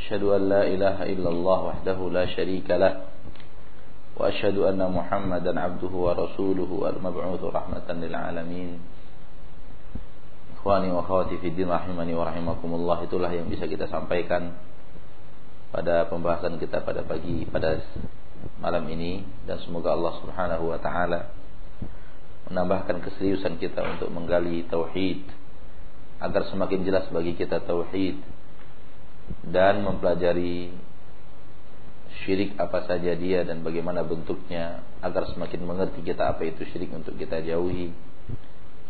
أشهد أن لا إله إلا الله وحده لا شريك له وأشهد أن محمدا عبده ورسوله المبعوث رحمة للعالمين. Ikhwani wa khawati fiddin rahimani wa rahimakumullah Itulah yang bisa kita sampaikan Pada pembahasan kita pada pagi Pada malam ini. Dan semoga Allah subhanahu wa ta'ala Menambahkan keseriusan kita Untuk menggali tauhid Agar semakin jelas bagi kita tauhid dan mempelajari syirik apa saja dia dan bagaimana bentuknya agar semakin mengerti kita apa itu syirik untuk kita jauhi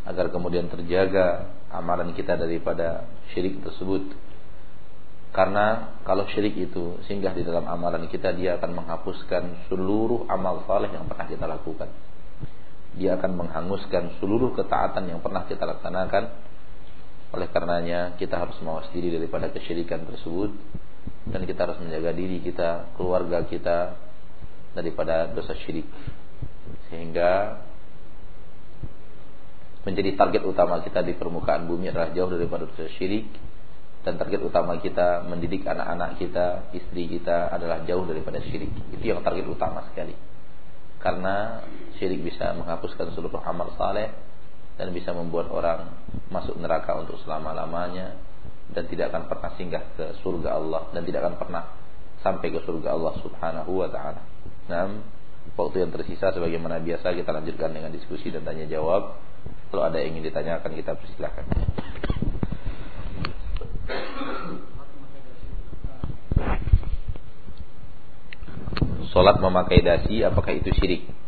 agar kemudian terjaga amalan kita daripada syirik tersebut. Karena kalau syirik itu singgah di dalam amalan kita dia akan menghapuskan seluruh amal saleh yang pernah kita lakukan. Dia akan menghanguskan seluruh ketaatan yang pernah kita laksanakan oleh karenanya kita harus mawas diri daripada kesyirikan tersebut dan kita harus menjaga diri kita, keluarga kita daripada dosa syirik. Sehingga menjadi target utama kita di permukaan bumi adalah jauh daripada dosa syirik dan target utama kita mendidik anak-anak kita, istri kita adalah jauh daripada syirik. Itu yang target utama sekali. Karena syirik bisa menghapuskan seluruh amal saleh dan bisa membuat orang masuk neraka untuk selama-lamanya dan tidak akan pernah singgah ke surga Allah dan tidak akan pernah sampai ke surga Allah Subhanahu wa taala. Nah, waktu yang tersisa sebagaimana biasa kita lanjutkan dengan diskusi dan tanya jawab. Kalau ada yang ingin ditanyakan kita persilahkan. Salat memakai dasi apakah itu syirik?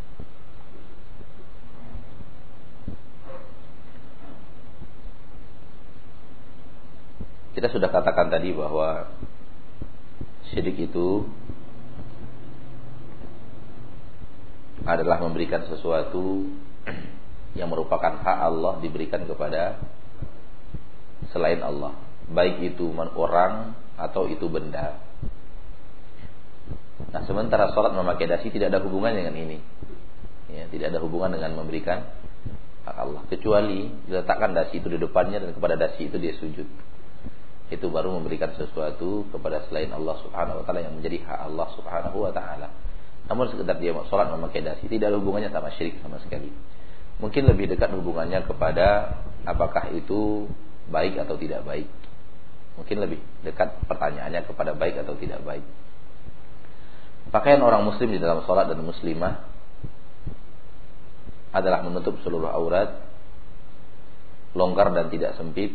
Kita sudah katakan tadi bahwa syirik itu adalah memberikan sesuatu yang merupakan hak Allah diberikan kepada selain Allah, baik itu orang atau itu benda. Nah, sementara sholat memakai dasi tidak ada hubungan dengan ini. Ya, tidak ada hubungan dengan memberikan hak Allah kecuali diletakkan dasi itu di depannya dan kepada dasi itu dia sujud itu baru memberikan sesuatu kepada selain Allah Subhanahu wa taala yang menjadi hak Allah Subhanahu wa taala. Namun sekedar dia sholat memakai dasi tidak ada hubungannya sama syirik sama sekali. Mungkin lebih dekat hubungannya kepada apakah itu baik atau tidak baik. Mungkin lebih dekat pertanyaannya kepada baik atau tidak baik. Pakaian orang muslim di dalam sholat dan muslimah adalah menutup seluruh aurat, longgar dan tidak sempit,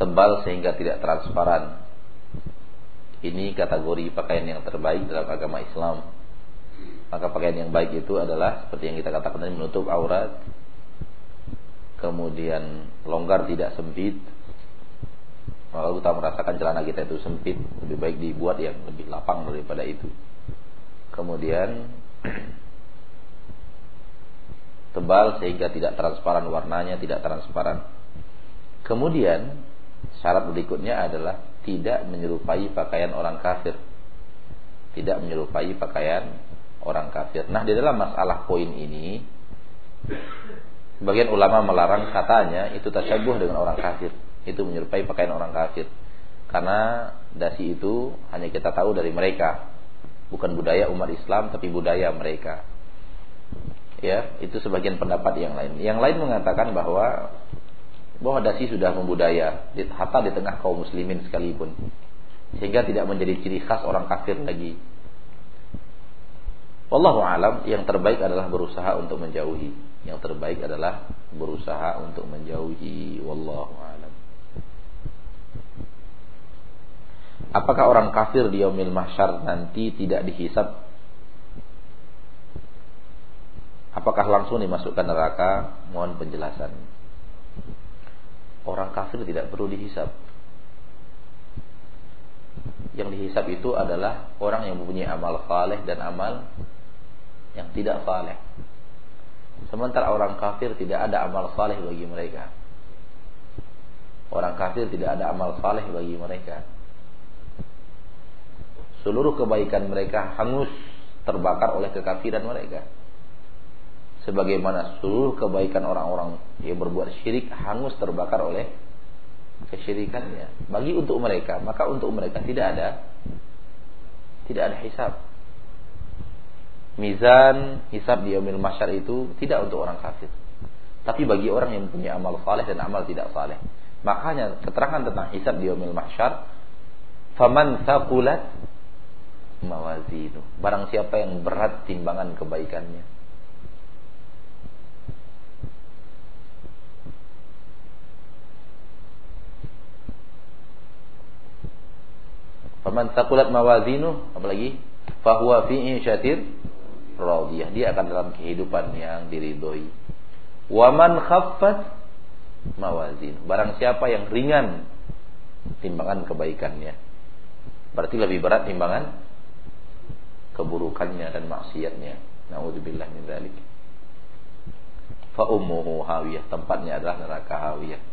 tebal sehingga tidak transparan. Ini kategori pakaian yang terbaik dalam agama Islam. Maka pakaian yang baik itu adalah seperti yang kita katakan tadi menutup aurat, kemudian longgar tidak sempit. Kalau kita merasakan celana kita itu sempit, lebih baik dibuat yang lebih lapang daripada itu. Kemudian tebal sehingga tidak transparan warnanya, tidak transparan. Kemudian Syarat berikutnya adalah tidak menyerupai pakaian orang kafir. Tidak menyerupai pakaian orang kafir. Nah, di dalam masalah poin ini sebagian ulama melarang katanya itu tasyabuh dengan orang kafir. Itu menyerupai pakaian orang kafir. Karena dasi itu hanya kita tahu dari mereka. Bukan budaya umat Islam tapi budaya mereka. Ya, itu sebagian pendapat yang lain. Yang lain mengatakan bahwa bahwa dasi sudah membudaya hatta di tengah kaum muslimin sekalipun sehingga tidak menjadi ciri khas orang kafir lagi. Wallahu alam yang terbaik adalah berusaha untuk menjauhi. Yang terbaik adalah berusaha untuk menjauhi. Wallahu alam. Apakah orang kafir di yaumil mahsyar nanti tidak dihisap? Apakah langsung dimasukkan neraka? Mohon penjelasan orang kafir tidak perlu dihisap. Yang dihisap itu adalah orang yang mempunyai amal saleh dan amal yang tidak saleh. Sementara orang kafir tidak ada amal saleh bagi mereka. Orang kafir tidak ada amal saleh bagi mereka. Seluruh kebaikan mereka hangus terbakar oleh kekafiran mereka sebagaimana seluruh kebaikan orang-orang yang berbuat syirik hangus terbakar oleh kesyirikannya bagi untuk mereka maka untuk mereka tidak ada tidak ada hisab. Mizan hisab di yaumil masyar itu tidak untuk orang kafir. Tapi bagi orang yang punya amal saleh dan amal tidak saleh. Makanya keterangan tentang hisab di yaumil masyar faman thaqulat mawazinu. Barang siapa yang berat timbangan kebaikannya Faman takulat mawazinu apalagi fahuwa fi insyatir radiyah. Dia akan dalam kehidupan yang diridhoi. Waman khaffat mawazin. Barang siapa yang ringan timbangan kebaikannya. Berarti lebih berat timbangan keburukannya dan maksiatnya. Nauzubillah min dzalik. Fa ummuhu hawiyah, tempatnya adalah neraka hawiyah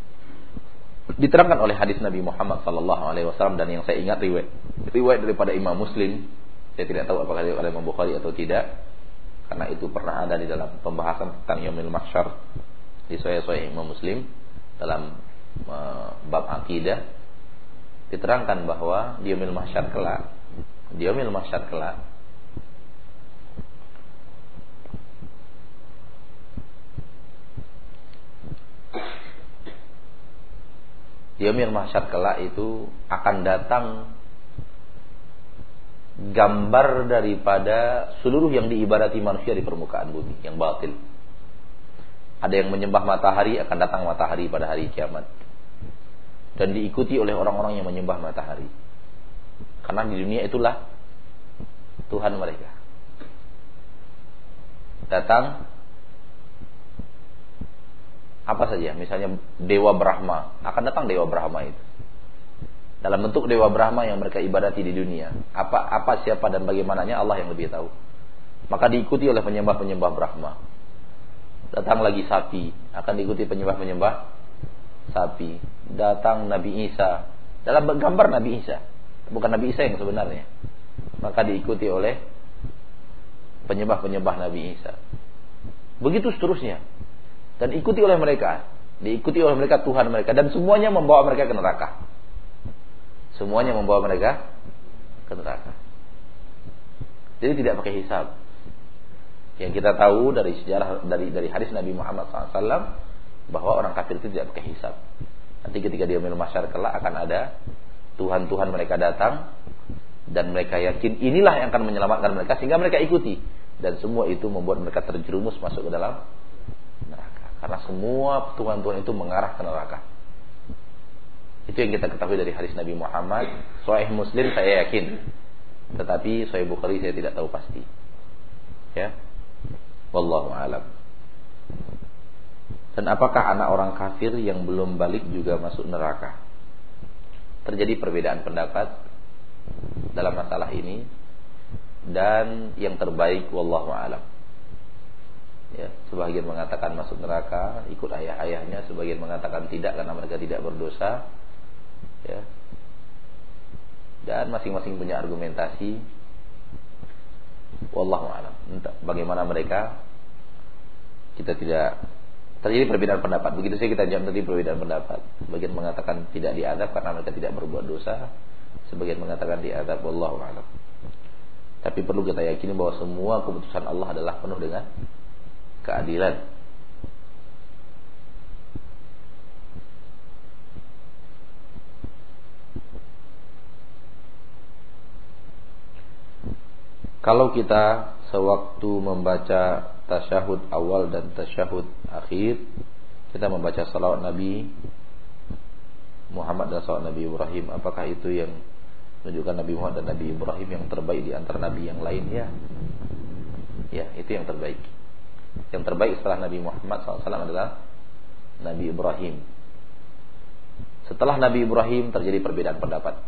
diterangkan oleh hadis Nabi Muhammad sallallahu alaihi wasallam dan yang saya ingat riwayat riwayat daripada Imam Muslim saya tidak tahu apakah oleh Imam Bukhari atau tidak karena itu pernah ada di dalam pembahasan tentang Yaumil Mahsyar di Sahih Imam Muslim dalam uh, bab akidah diterangkan bahwa di Yaumil Mahsyar kelak di Yaumil Mahsyar kelak Yaumil mahsyar kelak itu akan datang gambar daripada seluruh yang diibadati manusia di permukaan bumi yang batil. Ada yang menyembah matahari akan datang matahari pada hari kiamat. Dan diikuti oleh orang-orang yang menyembah matahari. Karena di dunia itulah Tuhan mereka. Datang apa saja misalnya dewa Brahma. Akan datang dewa Brahma itu. Dalam bentuk dewa Brahma yang mereka ibadati di dunia. Apa apa siapa dan bagaimananya Allah yang lebih tahu. Maka diikuti oleh penyembah-penyembah Brahma. Datang lagi sapi. Akan diikuti penyembah-penyembah sapi. Datang Nabi Isa. Dalam gambar Nabi Isa. Bukan Nabi Isa yang sebenarnya. Maka diikuti oleh penyembah-penyembah Nabi Isa. Begitu seterusnya dan ikuti oleh mereka, diikuti oleh mereka Tuhan mereka dan semuanya membawa mereka ke neraka. Semuanya membawa mereka ke neraka. Jadi tidak pakai hisab. Yang kita tahu dari sejarah dari dari hadis Nabi Muhammad SAW bahwa orang kafir itu tidak pakai hisab. Nanti ketika dia minum masyarakat akan ada Tuhan-Tuhan mereka datang dan mereka yakin inilah yang akan menyelamatkan mereka sehingga mereka ikuti dan semua itu membuat mereka terjerumus masuk ke dalam karena semua tuhan-tuhan itu mengarah ke neraka. Itu yang kita ketahui dari hadis Nabi Muhammad. Sahih Muslim saya yakin. Tetapi Sahih Bukhari saya tidak tahu pasti. Ya. Wallahu alam. Dan apakah anak orang kafir yang belum balik juga masuk neraka? Terjadi perbedaan pendapat dalam masalah ini dan yang terbaik wallahu alam ya sebagian mengatakan masuk neraka ikut ayah-ayahnya sebagian mengatakan tidak karena mereka tidak berdosa. Ya. Dan masing-masing punya argumentasi. Wallahu alam. Bagaimana mereka. Kita tidak terjadi perbedaan pendapat. Begitu saja kita jam tadi perbedaan pendapat. Sebagian mengatakan tidak diadab karena mereka tidak berbuat dosa. Sebagian mengatakan diadab wallahu alam. Tapi perlu kita yakini bahwa semua keputusan Allah adalah penuh dengan keadilan. Kalau kita sewaktu membaca tasyahud awal dan tasyahud akhir, kita membaca salawat Nabi Muhammad dan salawat Nabi Ibrahim, apakah itu yang menunjukkan Nabi Muhammad dan Nabi Ibrahim yang terbaik di antara Nabi yang lainnya? Ya, itu yang terbaik. Yang terbaik setelah Nabi Muhammad SAW adalah Nabi Ibrahim. Setelah Nabi Ibrahim terjadi perbedaan pendapat.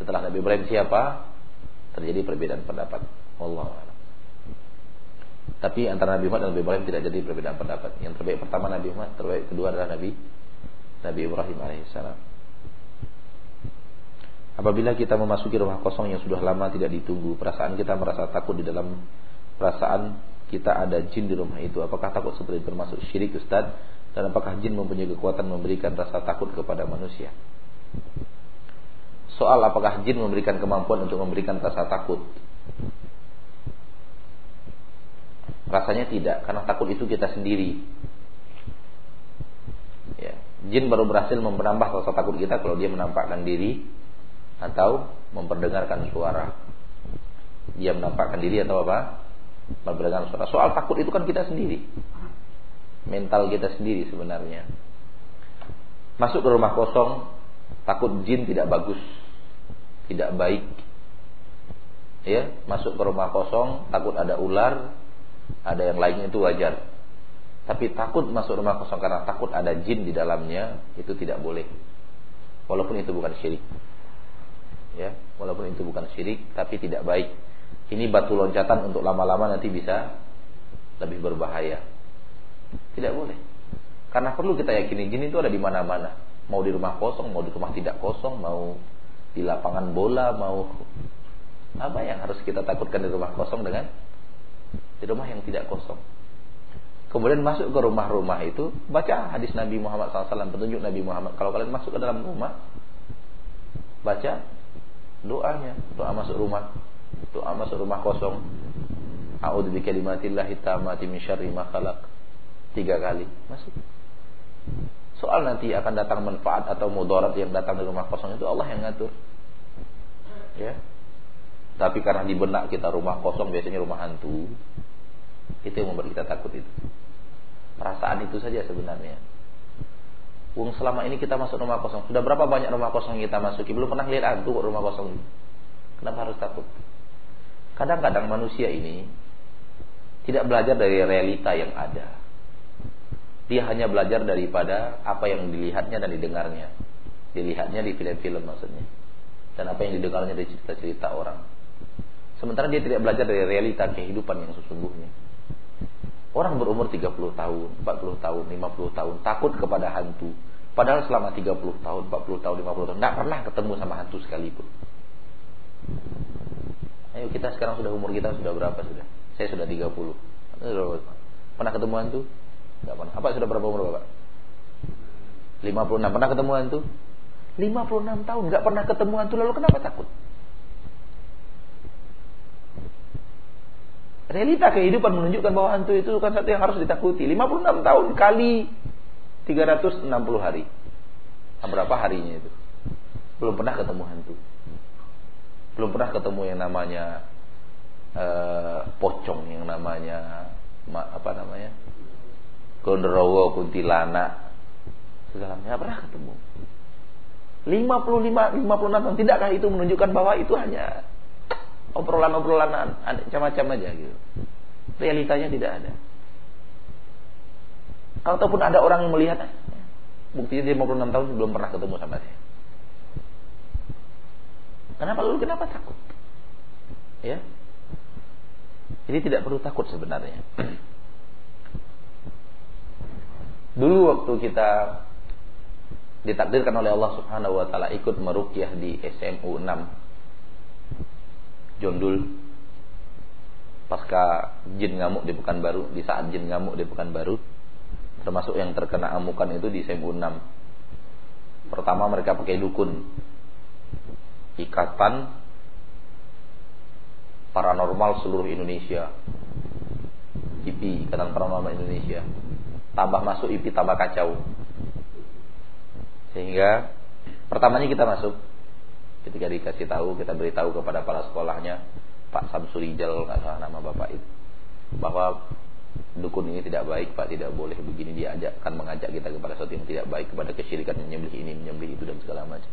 Setelah Nabi Ibrahim siapa? Terjadi perbedaan pendapat. Allah Tapi antara Nabi Muhammad dan Nabi Ibrahim tidak jadi perbedaan pendapat. Yang terbaik pertama Nabi Muhammad, terbaik kedua adalah Nabi Nabi Ibrahim alaihissalam. Apabila kita memasuki rumah kosong yang sudah lama tidak ditunggu, perasaan kita merasa takut di dalam perasaan kita ada jin di rumah itu. Apakah takut seperti termasuk syirik Ustaz? Dan apakah jin mempunyai kekuatan memberikan rasa takut kepada manusia? Soal apakah jin memberikan kemampuan untuk memberikan rasa takut? Rasanya tidak, karena takut itu kita sendiri. Ya, jin baru berhasil menambah rasa takut kita kalau dia menampakkan diri atau memperdengarkan suara. Dia menampakkan diri atau apa? Memperdengarkan suara. Soal takut itu kan kita sendiri mental kita sendiri sebenarnya. Masuk ke rumah kosong, takut jin tidak bagus, tidak baik. Ya, masuk ke rumah kosong, takut ada ular, ada yang lainnya itu wajar. Tapi takut masuk rumah kosong karena takut ada jin di dalamnya, itu tidak boleh. Walaupun itu bukan syirik. Ya, walaupun itu bukan syirik, tapi tidak baik. Ini batu loncatan untuk lama-lama nanti bisa lebih berbahaya. Tidak boleh. Karena perlu kita yakini jin itu ada di mana-mana. Mau di rumah kosong, mau di rumah tidak kosong, mau di lapangan bola, mau apa yang harus kita takutkan di rumah kosong dengan di rumah yang tidak kosong. Kemudian masuk ke rumah-rumah itu, baca hadis Nabi Muhammad SAW, petunjuk Nabi Muhammad. Kalau kalian masuk ke dalam rumah, baca doanya, doa masuk rumah, doa masuk rumah kosong. A'udzu bikalimatillahi tammati min syarri ma khalaq tiga kali masuk. Soal nanti akan datang manfaat atau mudarat yang datang dari rumah kosong itu Allah yang ngatur. Ya. Tapi karena di benak kita rumah kosong biasanya rumah hantu. Itu yang membuat kita takut itu. Perasaan itu saja sebenarnya. Wong selama ini kita masuk rumah kosong. Sudah berapa banyak rumah kosong kita masuki? Belum pernah lihat hantu rumah kosong. Kenapa harus takut? Kadang-kadang manusia ini tidak belajar dari realita yang ada. Dia hanya belajar daripada apa yang dilihatnya dan didengarnya. Dilihatnya di film-film maksudnya. Dan apa yang didengarnya dari cerita-cerita orang. Sementara dia tidak belajar dari realita kehidupan yang sesungguhnya. Orang berumur 30 tahun, 40 tahun, 50 tahun takut kepada hantu. Padahal selama 30 tahun, 40 tahun, 50 tahun tidak pernah ketemu sama hantu sekalipun. Ayo kita sekarang sudah umur kita sudah berapa sudah? Saya sudah 30. Pernah ketemu hantu? Enggak pernah. Apa sudah berapa umur Bapak? 56. Pernah ketemu hantu? 56 tahun enggak pernah ketemu hantu lalu kenapa takut? Realita kehidupan menunjukkan bahwa hantu itu bukan satu yang harus ditakuti. 56 tahun kali 360 hari. Berapa harinya itu? Belum pernah ketemu hantu. Belum pernah ketemu yang namanya uh, pocong, yang namanya apa namanya? gondrowo, kuntilanak, segala macam. pernah ketemu. 55, 56 tahun. Tidakkah itu menunjukkan bahwa itu hanya obrolan-obrolan macam-macam aja gitu. Realitanya tidak ada. Ataupun ada orang yang melihat, buktinya dia 56 tahun belum pernah ketemu sama saya. Kenapa lalu kenapa takut? Ya. Jadi tidak perlu takut sebenarnya. Dulu waktu kita ditakdirkan oleh Allah Subhanahu wa taala ikut meruqyah di SMU 6 Jondul pasca jin ngamuk di Pekanbaru, di saat jin ngamuk di Pekanbaru termasuk yang terkena amukan itu di SMU 6. Pertama mereka pakai dukun. Ikatan paranormal seluruh Indonesia. IP, Ikatan Paranormal Indonesia tambah masuk IP tambah kacau. Sehingga pertamanya kita masuk ketika dikasih tahu kita beritahu kepada para sekolahnya Pak Samsurijal salah nama bapak itu bahwa dukun ini tidak baik Pak tidak boleh begini dia akan mengajak kita kepada sesuatu yang tidak baik kepada kesyirikan menyembelih ini menyembelih itu dan segala macam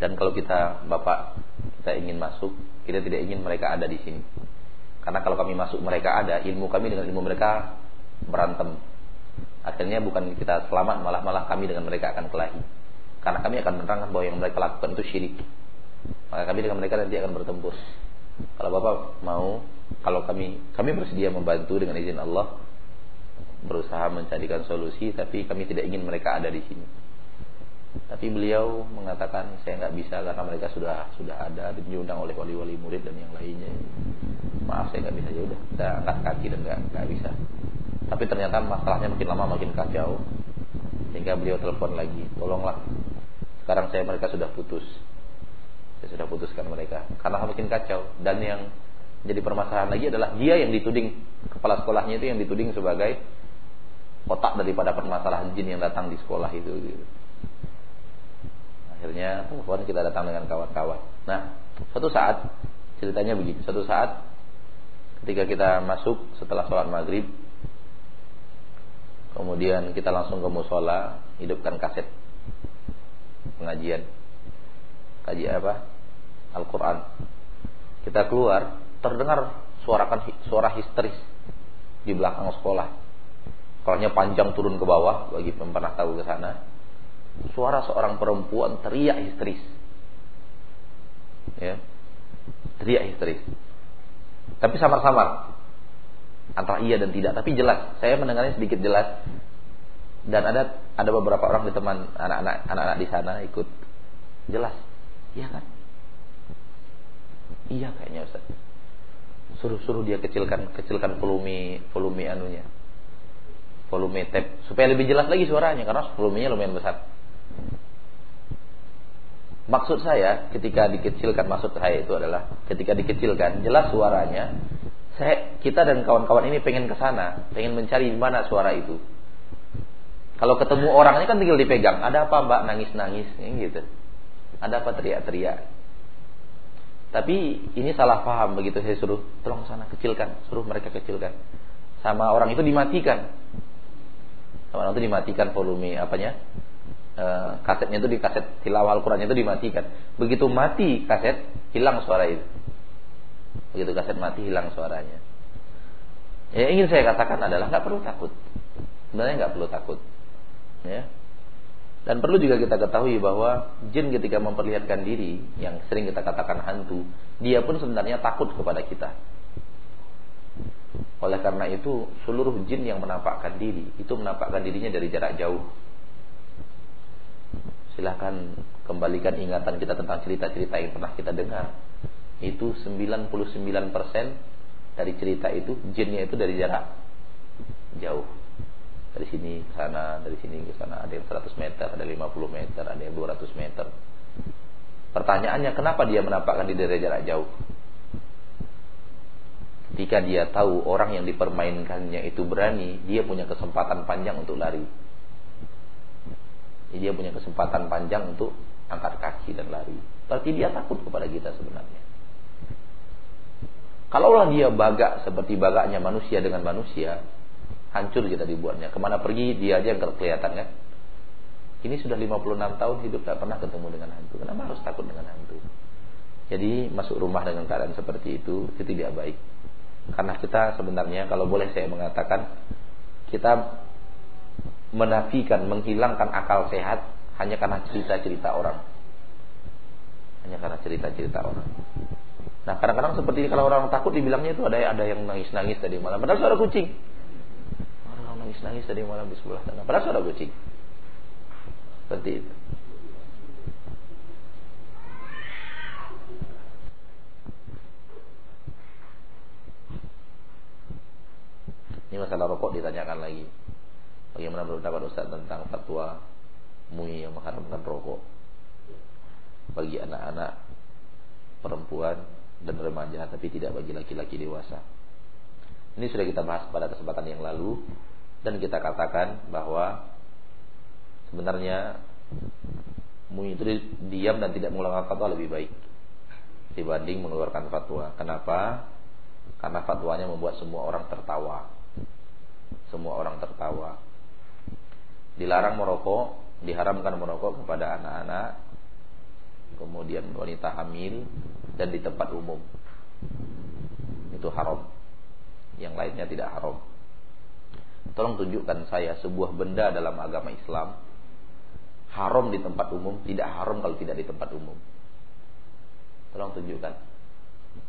dan kalau kita bapak kita ingin masuk kita tidak ingin mereka ada di sini karena kalau kami masuk mereka ada, ilmu kami dengan ilmu mereka berantem. Akhirnya bukan kita selamat, malah malah kami dengan mereka akan kelahi. Karena kami akan menerangkan bahwa yang mereka lakukan itu syirik. Maka kami dengan mereka nanti akan bertempur. Kalau Bapak mau, kalau kami kami bersedia membantu dengan izin Allah berusaha mencarikan solusi, tapi kami tidak ingin mereka ada di sini. Tapi beliau mengatakan saya nggak bisa karena mereka sudah sudah ada dan diundang oleh wali-wali murid dan yang lainnya. Maaf saya nggak bisa ya udah kita angkat kaki dan nggak nggak bisa. Tapi ternyata masalahnya makin lama makin kacau. Sehingga beliau telepon lagi, tolonglah. Sekarang saya mereka sudah putus. Saya sudah putuskan mereka karena makin kacau dan yang jadi permasalahan lagi adalah dia yang dituding kepala sekolahnya itu yang dituding sebagai otak daripada permasalahan jin yang datang di sekolah itu. Gitu. Akhirnya telepon kita datang dengan kawan-kawan. Nah, suatu saat ceritanya begini. Suatu saat ketika kita masuk setelah sholat maghrib, kemudian kita langsung ke musola, hidupkan kaset pengajian. Kaji apa? Al-Quran. Kita keluar terdengar suarakan suara histeris di belakang sekolah. Sekolahnya panjang turun ke bawah bagi yang pernah tahu ke sana suara seorang perempuan teriak histeris. Ya. Teriak histeris. Tapi samar-samar. Antara iya dan tidak. Tapi jelas. Saya mendengarnya sedikit jelas. Dan ada ada beberapa orang di teman anak-anak anak-anak di sana ikut. Jelas. Iya kan? Iya kayaknya Ustaz. Suruh-suruh dia kecilkan kecilkan volume volume anunya. Volume tape. Supaya lebih jelas lagi suaranya. Karena volumenya lumayan besar maksud saya ketika dikecilkan maksud saya itu adalah ketika dikecilkan jelas suaranya saya kita dan kawan-kawan ini pengen ke sana pengen mencari di mana suara itu kalau ketemu orangnya kan tinggal dipegang. Ada apa mbak nangis-nangis gitu. Ada apa teriak-teriak. Tapi ini salah paham begitu saya suruh tolong sana kecilkan, suruh mereka kecilkan. Sama orang itu dimatikan. Sama orang itu dimatikan volume apanya? E, kasetnya itu di kaset tilawah Al-Qur'annya itu dimatikan. Begitu mati kaset, hilang suara itu. Begitu kaset mati hilang suaranya. Ya ingin saya katakan adalah nggak perlu takut. Sebenarnya nggak perlu takut ya. Dan perlu juga kita ketahui bahwa jin ketika memperlihatkan diri yang sering kita katakan hantu, dia pun sebenarnya takut kepada kita. Oleh karena itu, seluruh jin yang menampakkan diri itu menampakkan dirinya dari jarak jauh. Silahkan kembalikan ingatan kita tentang cerita-cerita yang pernah kita dengar. Itu 99% dari cerita itu jinnya itu dari jarak jauh dari sini ke sana, dari sini ke sana, ada yang 100 meter, ada 50 meter, ada yang 200 meter. Pertanyaannya kenapa dia menampakkan di dari jarak jauh? Ketika dia tahu orang yang dipermainkannya itu berani, dia punya kesempatan panjang untuk lari. Jadi dia punya kesempatan panjang untuk angkat kaki dan lari. Berarti dia takut kepada kita sebenarnya. Kalaulah dia bagak seperti bagaknya manusia dengan manusia, hancur kita dibuatnya. Ke mana pergi dia aja yang kelihatan kan. Ini sudah 56 tahun hidup tak pernah ketemu dengan hantu. Kenapa harus takut dengan hantu? Jadi masuk rumah dengan keadaan seperti itu itu tidak baik. Karena kita sebenarnya kalau boleh saya mengatakan kita menafikan, menghilangkan akal sehat hanya karena cerita-cerita orang. Hanya karena cerita-cerita orang. Nah kadang-kadang seperti ini kalau orang takut dibilangnya itu ada ada yang nangis-nangis tadi malam. Padahal suara kucing nangis-nangis tadi malam di sebelah sana. Padahal suara kucing. Seperti itu. Ini masalah rokok ditanyakan lagi. Bagaimana pendapat Ustaz tentang fatwa MUI yang mengharamkan rokok bagi anak-anak perempuan dan remaja tapi tidak bagi laki-laki dewasa. Ini sudah kita bahas pada kesempatan yang lalu dan kita katakan bahwa sebenarnya mu itu diam dan tidak mengeluarkan fatwa lebih baik dibanding mengeluarkan fatwa. Kenapa? Karena fatwanya membuat semua orang tertawa. Semua orang tertawa. Dilarang merokok, diharamkan merokok kepada anak-anak, kemudian wanita hamil dan di tempat umum. Itu haram. Yang lainnya tidak haram. Tolong tunjukkan saya sebuah benda dalam agama Islam haram di tempat umum, tidak haram kalau tidak di tempat umum. Tolong tunjukkan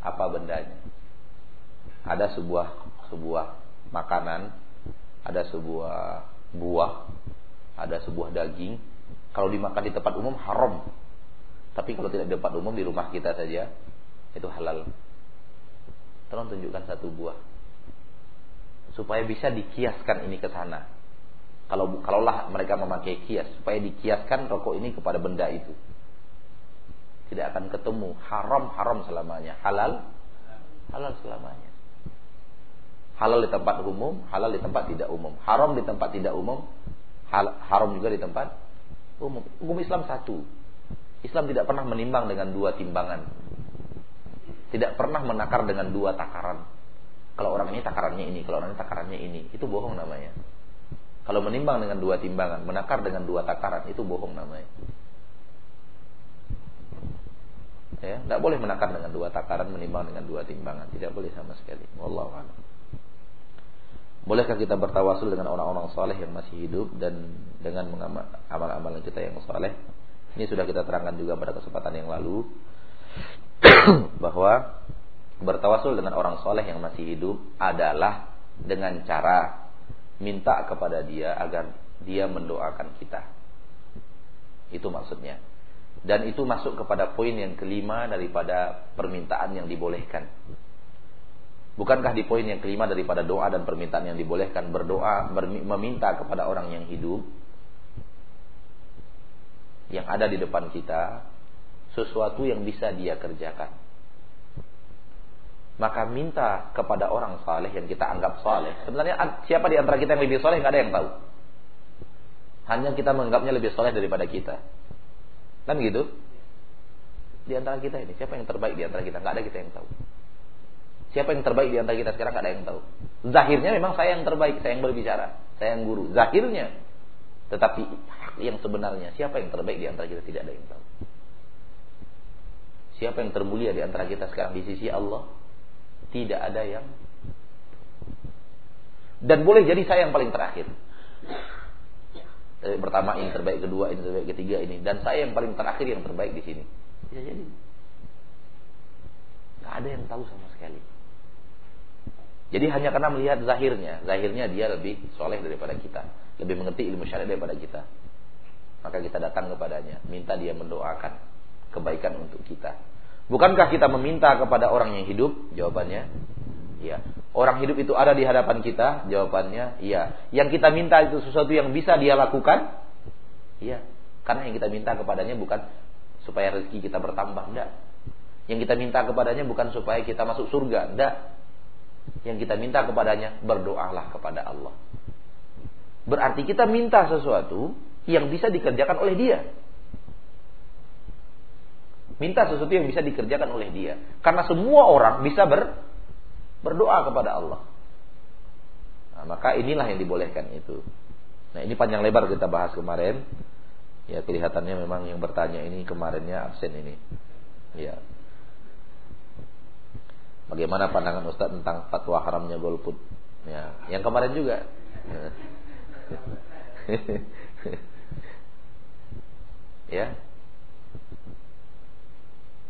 apa bendanya. Ada sebuah sebuah makanan, ada sebuah buah, ada sebuah daging. Kalau dimakan di tempat umum haram. Tapi kalau tidak di tempat umum di rumah kita saja itu halal. Tolong tunjukkan satu buah supaya bisa dikiaskan ini ke sana. Kalau kalaulah mereka memakai kias supaya dikiaskan rokok ini kepada benda itu. Tidak akan ketemu haram haram selamanya, halal halal selamanya. Halal di tempat umum, halal di tempat tidak umum. Haram di tempat tidak umum, hal, haram juga di tempat umum. Hukum Islam satu. Islam tidak pernah menimbang dengan dua timbangan. Tidak pernah menakar dengan dua takaran. Kalau orang ini takarannya ini, kalau orang ini takarannya ini, itu bohong namanya. Kalau menimbang dengan dua timbangan, menakar dengan dua takaran, itu bohong namanya. Ya, tidak boleh menakar dengan dua takaran, menimbang dengan dua timbangan, tidak boleh sama sekali. Wallahu. Bolehkah kita bertawasul dengan orang-orang soleh yang masih hidup dan dengan amal-amalan kita yang soleh? Ini sudah kita terangkan juga pada kesempatan yang lalu bahwa bertawasul dengan orang soleh yang masih hidup adalah dengan cara minta kepada dia agar dia mendoakan kita. Itu maksudnya. Dan itu masuk kepada poin yang kelima daripada permintaan yang dibolehkan. Bukankah di poin yang kelima daripada doa dan permintaan yang dibolehkan berdoa, meminta kepada orang yang hidup yang ada di depan kita sesuatu yang bisa dia kerjakan maka minta kepada orang saleh yang kita anggap saleh. Sebenarnya siapa di antara kita yang lebih saleh nggak ada yang tahu. Hanya kita menganggapnya lebih saleh daripada kita. Kan gitu? Di antara kita ini siapa yang terbaik di antara kita? Nggak ada kita yang tahu. Siapa yang terbaik di antara kita sekarang nggak ada yang tahu. Zahirnya memang saya yang terbaik, saya yang berbicara, saya yang guru. Zahirnya, tetapi yang sebenarnya siapa yang terbaik di antara kita tidak ada yang tahu. Siapa yang termulia di antara kita sekarang di sisi Allah? Tidak ada yang dan boleh jadi saya yang paling terakhir. Eh, pertama ini terbaik, kedua ini terbaik, ketiga ini dan saya yang paling terakhir yang terbaik di sini. Bisa jadi. Gak ada yang tahu sama sekali. Jadi hanya karena melihat zahirnya, zahirnya dia lebih soleh daripada kita, lebih mengerti ilmu syariat daripada kita. Maka kita datang kepadanya, minta dia mendoakan kebaikan untuk kita. Bukankah kita meminta kepada orang yang hidup? Jawabannya, iya. Orang hidup itu ada di hadapan kita? Jawabannya, iya. Yang kita minta itu sesuatu yang bisa dia lakukan? Iya. Karena yang kita minta kepadanya bukan supaya rezeki kita bertambah, enggak. Yang kita minta kepadanya bukan supaya kita masuk surga, enggak. Yang kita minta kepadanya, berdoalah kepada Allah. Berarti kita minta sesuatu yang bisa dikerjakan oleh dia. Minta sesuatu yang bisa dikerjakan oleh dia. Karena semua orang bisa ber, berdoa kepada Allah. Nah, maka inilah yang dibolehkan itu. Nah ini panjang lebar kita bahas kemarin. Ya kelihatannya memang yang bertanya ini kemarinnya absen ini. Ya. Bagaimana pandangan Ustaz tentang fatwa haramnya golput? Ya, yang kemarin juga. ya.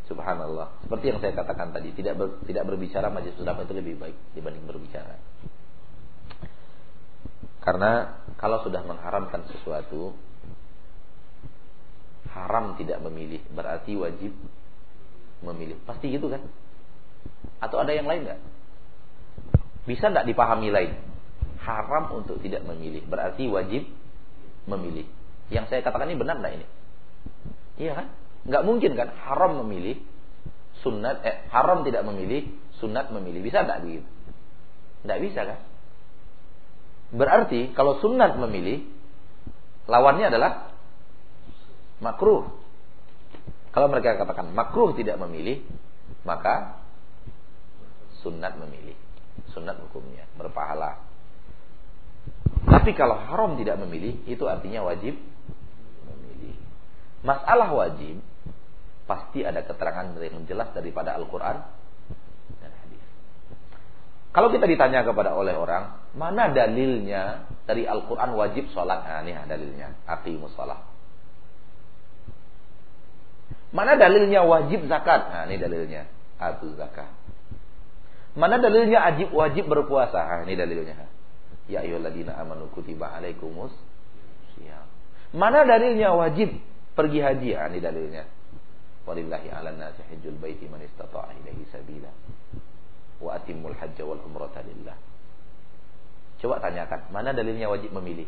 Subhanallah. Seperti yang saya katakan tadi, tidak ber, tidak berbicara majelis ulama itu lebih baik dibanding berbicara. Karena kalau sudah mengharamkan sesuatu, haram tidak memilih, berarti wajib memilih. Pasti gitu kan? Atau ada yang lain nggak? Bisa nggak dipahami lain? Haram untuk tidak memilih, berarti wajib memilih. Yang saya katakan ini benar nggak ini? Iya kan? Nggak mungkin kan haram memilih sunat eh haram tidak memilih sunat memilih bisa nggak begitu? Nggak bisa kan? Berarti kalau sunat memilih lawannya adalah makruh. Kalau mereka katakan makruh tidak memilih, maka sunat memilih. Sunat hukumnya berpahala. Tapi kalau haram tidak memilih, itu artinya wajib memilih. Masalah wajib pasti ada keterangan yang jelas daripada Al-Quran dan hadis. Kalau kita ditanya kepada oleh orang, mana dalilnya dari Al-Quran wajib sholat? Nah, ini dalilnya. Aqimus sholat. Mana dalilnya wajib zakat? Nah, ini dalilnya. Atu zakat. Mana dalilnya wajib wajib berpuasa? Nah, ini dalilnya. Ya ayyuhalladzina amanu kutiba alaikumus Mana dalilnya wajib pergi haji? Nah, ini dalilnya. Walillahi 'alan nasi hajjul baiti man istata'a ilaihi sabila. Wa atimmul hajja wal umrata lillah. Coba tanyakan, mana dalilnya wajib memilih?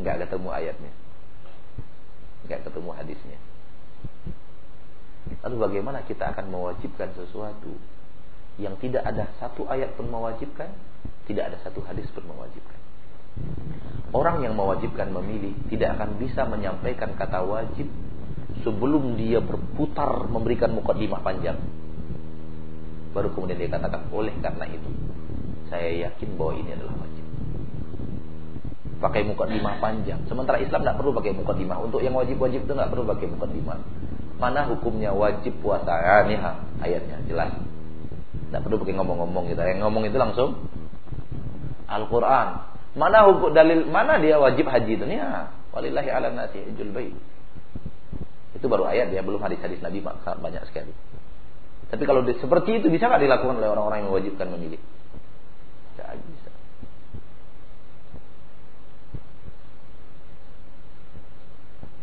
Enggak ketemu ayatnya. Enggak ketemu hadisnya. Lalu bagaimana kita akan mewajibkan sesuatu yang tidak ada satu ayat pun mewajibkan, tidak ada satu hadis pun mewajibkan. Orang yang mewajibkan memilih tidak akan bisa menyampaikan kata wajib sebelum dia berputar memberikan mukadimah panjang. Baru kemudian dia katakan oleh karena itu saya yakin bahwa ini adalah wajib. Pakai mukadimah panjang. Sementara Islam tidak perlu pakai mukadimah. Untuk yang wajib-wajib itu tidak perlu pakai mukadimah. Mana hukumnya wajib puasa? Ya, ini ayatnya jelas. Tidak perlu pakai ngomong-ngomong gitu. Yang ngomong itu langsung Al-Quran. Mana hukum dalil mana dia wajib haji itu? Ya, walillahi ala nasi bait. Itu baru ayat ya, belum hadis-hadis Nabi banyak sekali. Tapi kalau seperti itu bisa nggak dilakukan oleh orang-orang yang mewajibkan memilih? Tidak bisa.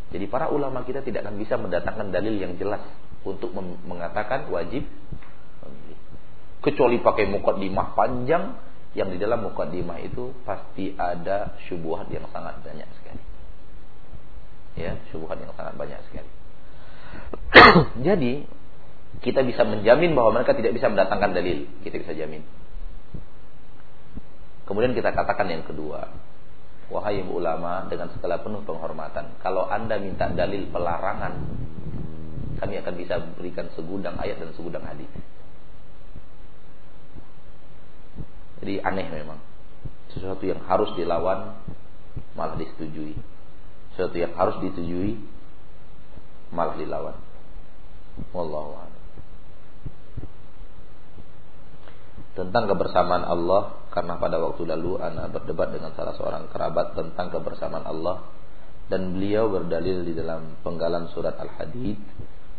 Jadi para ulama kita tidak akan bisa mendatangkan dalil yang jelas untuk mengatakan wajib. Kecuali pakai mukaddimah panjang yang di dalam mukadimah itu pasti ada syubhat yang sangat banyak sekali. Ya, syubhat yang sangat banyak sekali. Jadi kita bisa menjamin bahwa mereka tidak bisa mendatangkan dalil, kita bisa jamin. Kemudian kita katakan yang kedua, wahai ulama dengan segala penuh penghormatan, kalau anda minta dalil pelarangan, kami akan bisa berikan segudang ayat dan segudang hadis. Jadi aneh memang. Sesuatu yang harus dilawan malah disetujui. Sesuatu yang harus disetujui malah dilawan. Wallahu a'lam. Tentang kebersamaan Allah karena pada waktu lalu anak berdebat dengan salah seorang kerabat tentang kebersamaan Allah dan beliau berdalil di dalam penggalan surat Al-Hadid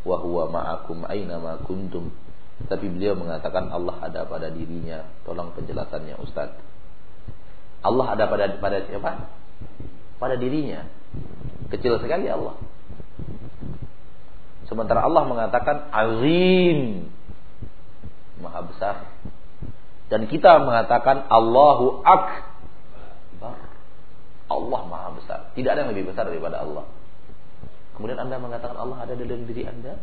wa huwa ma'akum aina ma kuntum tapi beliau mengatakan Allah ada pada dirinya. Tolong penjelasannya Ustaz. Allah ada pada pada siapa? Pada dirinya. Kecil sekali Allah. Sementara Allah mengatakan azim. Maha besar. Dan kita mengatakan Allahu akbar. Allah maha besar. Tidak ada yang lebih besar daripada Allah. Kemudian Anda mengatakan Allah ada dalam diri Anda.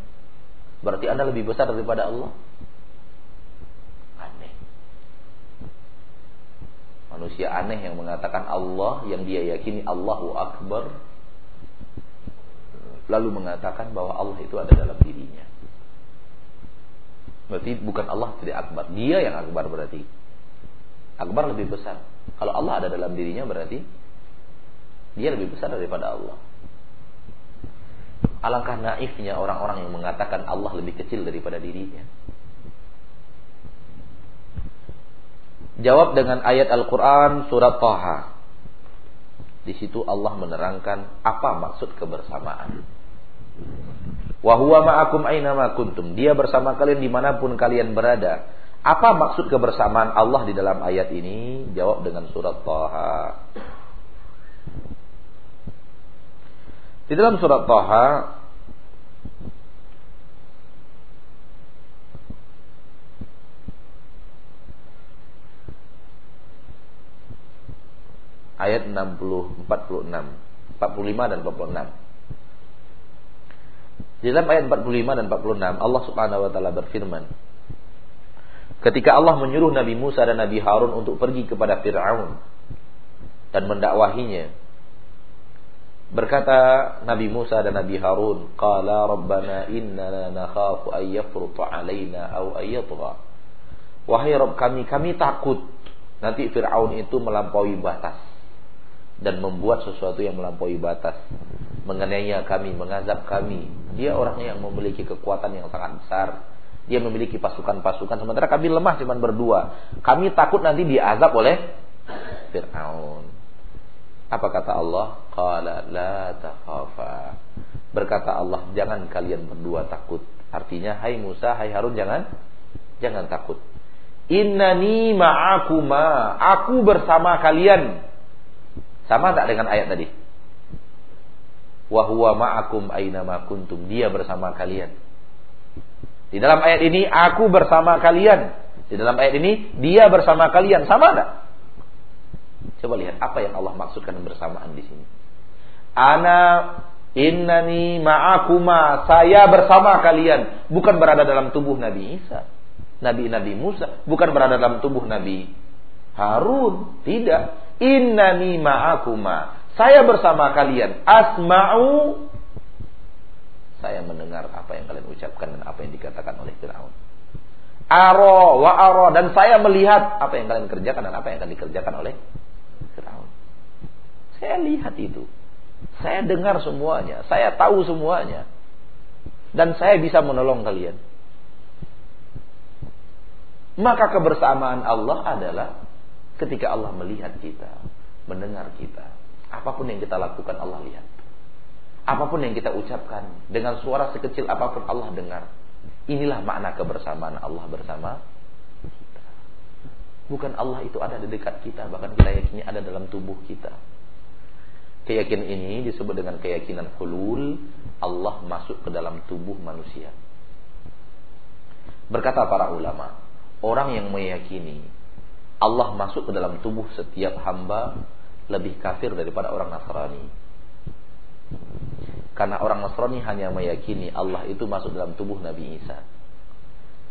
Berarti Anda lebih besar daripada Allah? Aneh. Manusia aneh yang mengatakan Allah yang dia yakini Allahu Akbar lalu mengatakan bahwa Allah itu ada dalam dirinya. Berarti bukan Allah tidak akbar, dia yang akbar berarti. Akbar lebih besar. Kalau Allah ada dalam dirinya berarti dia lebih besar daripada Allah. Alangkah naifnya orang-orang yang mengatakan Allah lebih kecil daripada dirinya. Jawab dengan ayat Al-Quran surat Taha. Di situ Allah menerangkan apa maksud kebersamaan. Wahuwa ma'akum aina ma kuntum. Dia bersama kalian di mana pun kalian berada. Apa maksud kebersamaan Allah di dalam ayat ini? Jawab dengan surat Taha. Di dalam surat Taha ayat 60 46 45 dan 46 di dalam ayat 45 dan 46 Allah Subhanahu wa taala berfirman Ketika Allah menyuruh Nabi Musa dan Nabi Harun untuk pergi kepada Firaun dan mendakwahinya Berkata Nabi Musa dan Nabi Harun, "Qala Rabbana inna nakhafu ay yafruta alaina aw ay yatgha." Wahai Rabb kami, kami takut nanti Firaun itu melampaui batas dan membuat sesuatu yang melampaui batas mengenainya kami, mengazab kami. Dia orangnya yang memiliki kekuatan yang sangat besar. Dia memiliki pasukan-pasukan sementara kami lemah cuma berdua. Kami takut nanti diazab oleh Firaun. Apa kata Allah? Qala la takhafa. Berkata Allah, jangan kalian berdua takut. Artinya, hai Musa, hai Harun jangan jangan takut. Innani ma'akuma. Aku bersama kalian. Sama tak dengan ayat tadi? Wa huwa ma'akum aina kuntum. Dia bersama kalian. Di dalam ayat ini aku bersama kalian. Di dalam ayat ini dia bersama kalian. Sama enggak? Coba lihat apa yang Allah maksudkan bersamaan di sini. Ana innani ma'akuma. Saya bersama kalian. Bukan berada dalam tubuh Nabi Isa. Nabi-Nabi Musa. Bukan berada dalam tubuh Nabi Harun. Tidak. Innani ma'akuma. Saya bersama kalian. Asma'u saya mendengar apa yang kalian ucapkan dan apa yang dikatakan oleh Firaun. Aro wa aro dan saya melihat apa yang kalian kerjakan dan apa yang akan dikerjakan oleh Firaun. Saya lihat itu. Saya dengar semuanya, saya tahu semuanya. Dan saya bisa menolong kalian. Maka kebersamaan Allah adalah ketika Allah melihat kita, mendengar kita. Apa pun yang kita lakukan Allah lihat. Apa pun yang kita ucapkan dengan suara sekecil apa pun Allah dengar. Inilah makna kebersamaan Allah bersama kita. Bukan Allah itu ada di dekat kita, bahkan kita yakini ada dalam tubuh kita. Keyakinan ini disebut dengan keyakinan hulul, Allah masuk ke dalam tubuh manusia. Berkata para ulama, orang yang meyakini Allah masuk ke dalam tubuh setiap hamba lebih kafir daripada orang Nasrani. Karena orang Nasrani hanya meyakini Allah itu masuk dalam tubuh Nabi Isa.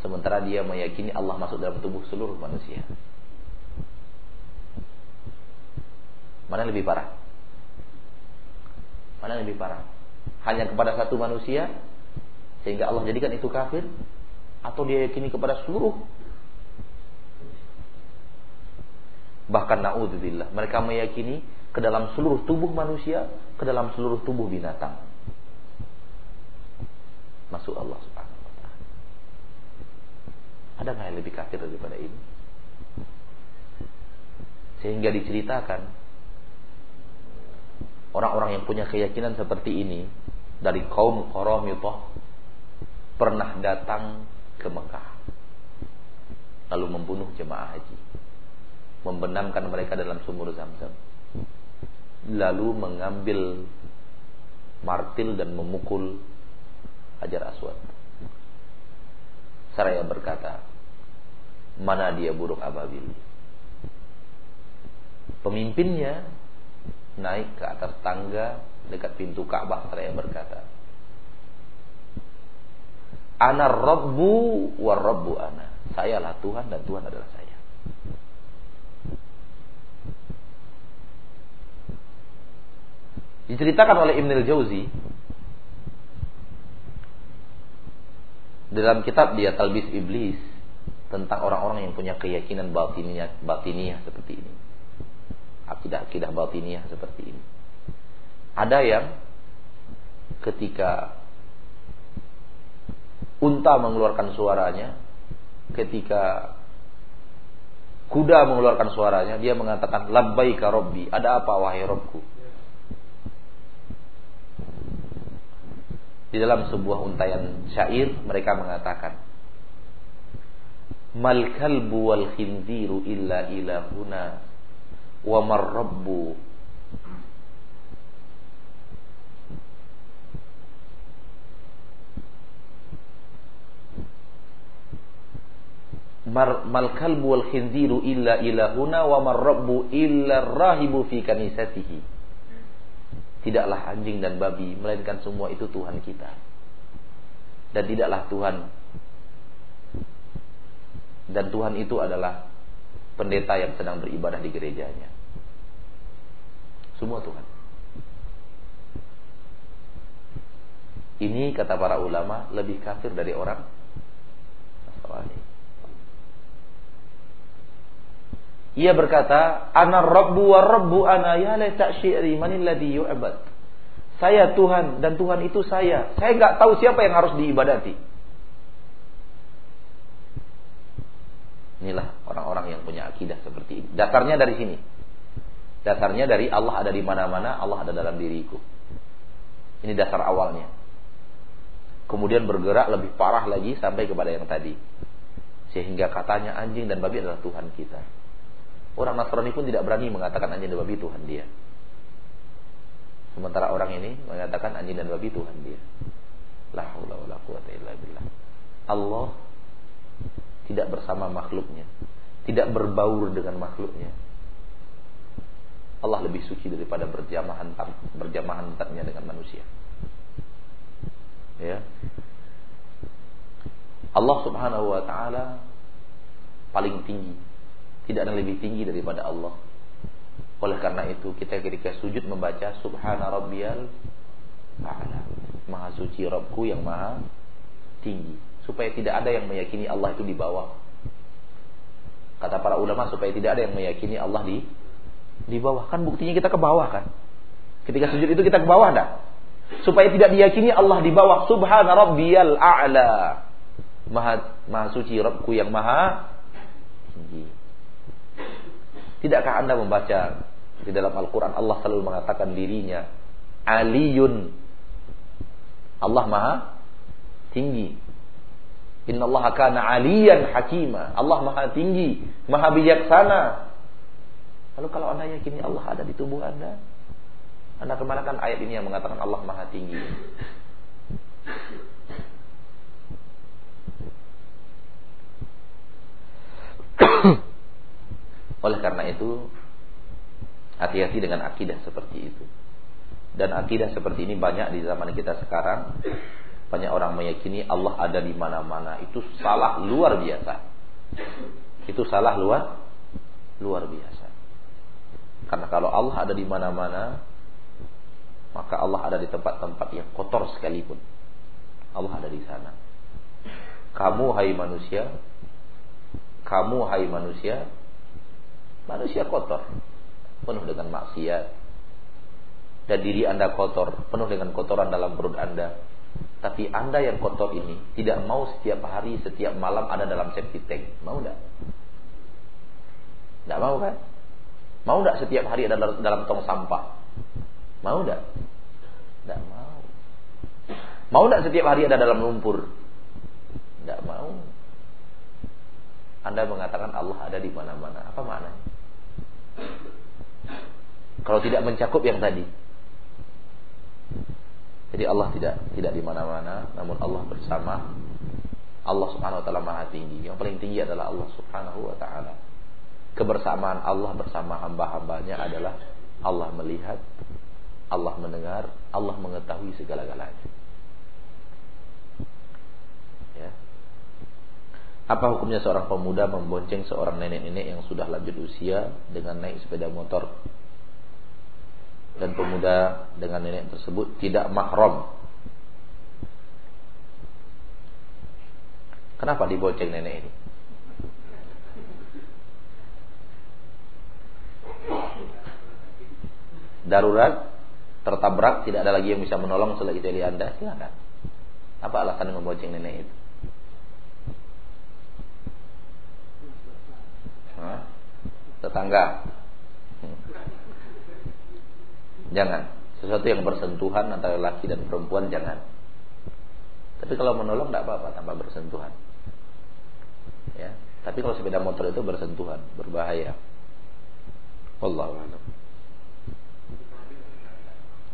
Sementara dia meyakini Allah masuk dalam tubuh seluruh manusia. Mana lebih parah? Mana lebih parah? Hanya kepada satu manusia sehingga Allah jadikan itu kafir atau dia yakini kepada seluruh bahkan naudzubillah mereka meyakini ke dalam seluruh tubuh manusia, ke dalam seluruh tubuh binatang masuk Allah Subhanahu wa taala. Ada nggak yang lebih kafir daripada ini? Sehingga diceritakan orang-orang yang punya keyakinan seperti ini dari kaum Qaramithah pernah datang ke Mekah lalu membunuh jemaah haji membenamkan mereka dalam sumur zam-zam lalu mengambil martil dan memukul Hajar Aswad. Saraya berkata, mana dia buruk ababil. Pemimpinnya naik ke atas tangga dekat pintu Ka'bah Saraya berkata, Ana Rabbu wa Rabbu ana. Sayalah Tuhan dan Tuhan adalah saya. Diceritakan oleh Ibn al-Jauzi dalam kitab dia Talbis Iblis tentang orang-orang yang punya keyakinan batiniah, batiniah seperti ini. Akidah-akidah batiniah seperti ini. Ada yang ketika unta mengeluarkan suaranya, ketika kuda mengeluarkan suaranya, dia mengatakan labbaika rabbi, ada apa wahai Rabbku? Di dalam sebuah untayan syair mereka mengatakan Mal kalbu wal khinziru illa ilahuna wa marrabbu mal kalbu wal khinziru illa ilahuna wa marrabbu illa rahibu fi kanisatihi Tidaklah anjing dan babi, melainkan semua itu Tuhan kita. Dan tidaklah Tuhan dan Tuhan itu adalah pendeta yang sedang beribadah di gerejanya. Semua Tuhan. Ini kata para ulama lebih kafir dari orang Nasrani. Ia berkata, "Ana Rabbu wa Rabbu ana ya la ta'syiri man alladhi yu'bad." Saya Tuhan dan Tuhan itu saya. Saya nggak tahu siapa yang harus diibadati. Inilah orang-orang yang punya akidah seperti ini. Dasarnya dari sini. Dasarnya dari Allah ada di mana-mana, Allah ada dalam diriku. Ini dasar awalnya. Kemudian bergerak lebih parah lagi sampai kepada yang tadi. Sehingga katanya anjing dan babi adalah Tuhan kita. Orang Nasrani pun tidak berani mengatakan anjing dan babi Tuhan dia. Sementara orang ini mengatakan anjing dan babi Tuhan dia. La haula wala quwata illa billah. Allah tidak bersama makhluknya, tidak berbaur dengan makhluknya. Allah lebih suci daripada berjamahan berjamahan dengan manusia. Ya. Allah Subhanahu wa taala paling tinggi. Tidak ada lebih tinggi daripada Allah. Oleh karena itu kita ketika sujud membaca subhana rabbiyal a'la. Maha suci Rabbku yang maha tinggi. Supaya tidak ada yang meyakini Allah itu di bawah. Kata para ulama supaya tidak ada yang meyakini Allah di di bawah kan buktinya kita ke bawah kan. Ketika sujud itu kita ke bawah enggak? Supaya tidak diyakini Allah di bawah. Subhana rabbiyal a'la. Maha, maha suci Rabbku yang maha tinggi. Tidakkah Anda membaca di dalam Al-Quran Allah selalu mengatakan dirinya Aliyun. Allah maha tinggi. Inna Allah kana aliyan hakima. Allah maha tinggi, maha bijaksana. Lalu kalau anda yakini Allah ada di tubuh anda, anda kemanakan ayat ini yang mengatakan Allah maha tinggi? Oleh karena itu, hati-hati dengan akidah seperti itu. Dan akidah seperti ini banyak di zaman kita sekarang. Banyak orang meyakini Allah ada di mana-mana. Itu salah luar biasa. Itu salah luar luar biasa. Karena kalau Allah ada di mana-mana, maka Allah ada di tempat-tempat yang kotor sekalipun. Allah ada di sana. Kamu hai manusia, kamu hai manusia, manusia kotor, penuh dengan maksiat. Dan diri Anda kotor, penuh dengan kotoran dalam perut Anda. Tapi Anda yang kotor ini tidak mau setiap hari, setiap malam ada dalam septic tank. Mau enggak? Enggak mau kan? Mau enggak setiap hari ada dalam tong sampah? Mau enggak? Enggak mau. Mau enggak setiap hari ada dalam lumpur? Enggak mau. Anda mengatakan Allah ada di mana-mana. Apa maknanya? Kalau tidak mencakup yang tadi. Jadi Allah tidak tidak di mana-mana, namun Allah bersama. Allah Subhanahu wa taala Maha tinggi. Yang paling tinggi adalah Allah Subhanahu wa taala. Kebersamaan Allah bersama hamba-hambanya adalah Allah melihat, Allah mendengar, Allah mengetahui segala-galanya. Ya. Apa hukumnya seorang pemuda membonceng seorang nenek-nenek yang sudah lanjut usia dengan naik sepeda motor dan pemuda dengan nenek tersebut tidak mahram. Kenapa dibonceng nenek ini? Darurat, tertabrak, tidak ada lagi yang bisa menolong selain dari Anda, silakan. Apa alasan membonceng nenek itu? Tetangga. Jangan. Sesuatu yang bersentuhan antara laki dan perempuan jangan. Tapi kalau menolong tidak apa-apa tanpa bersentuhan. Ya. Tapi kalau sepeda motor itu bersentuhan, berbahaya. Allah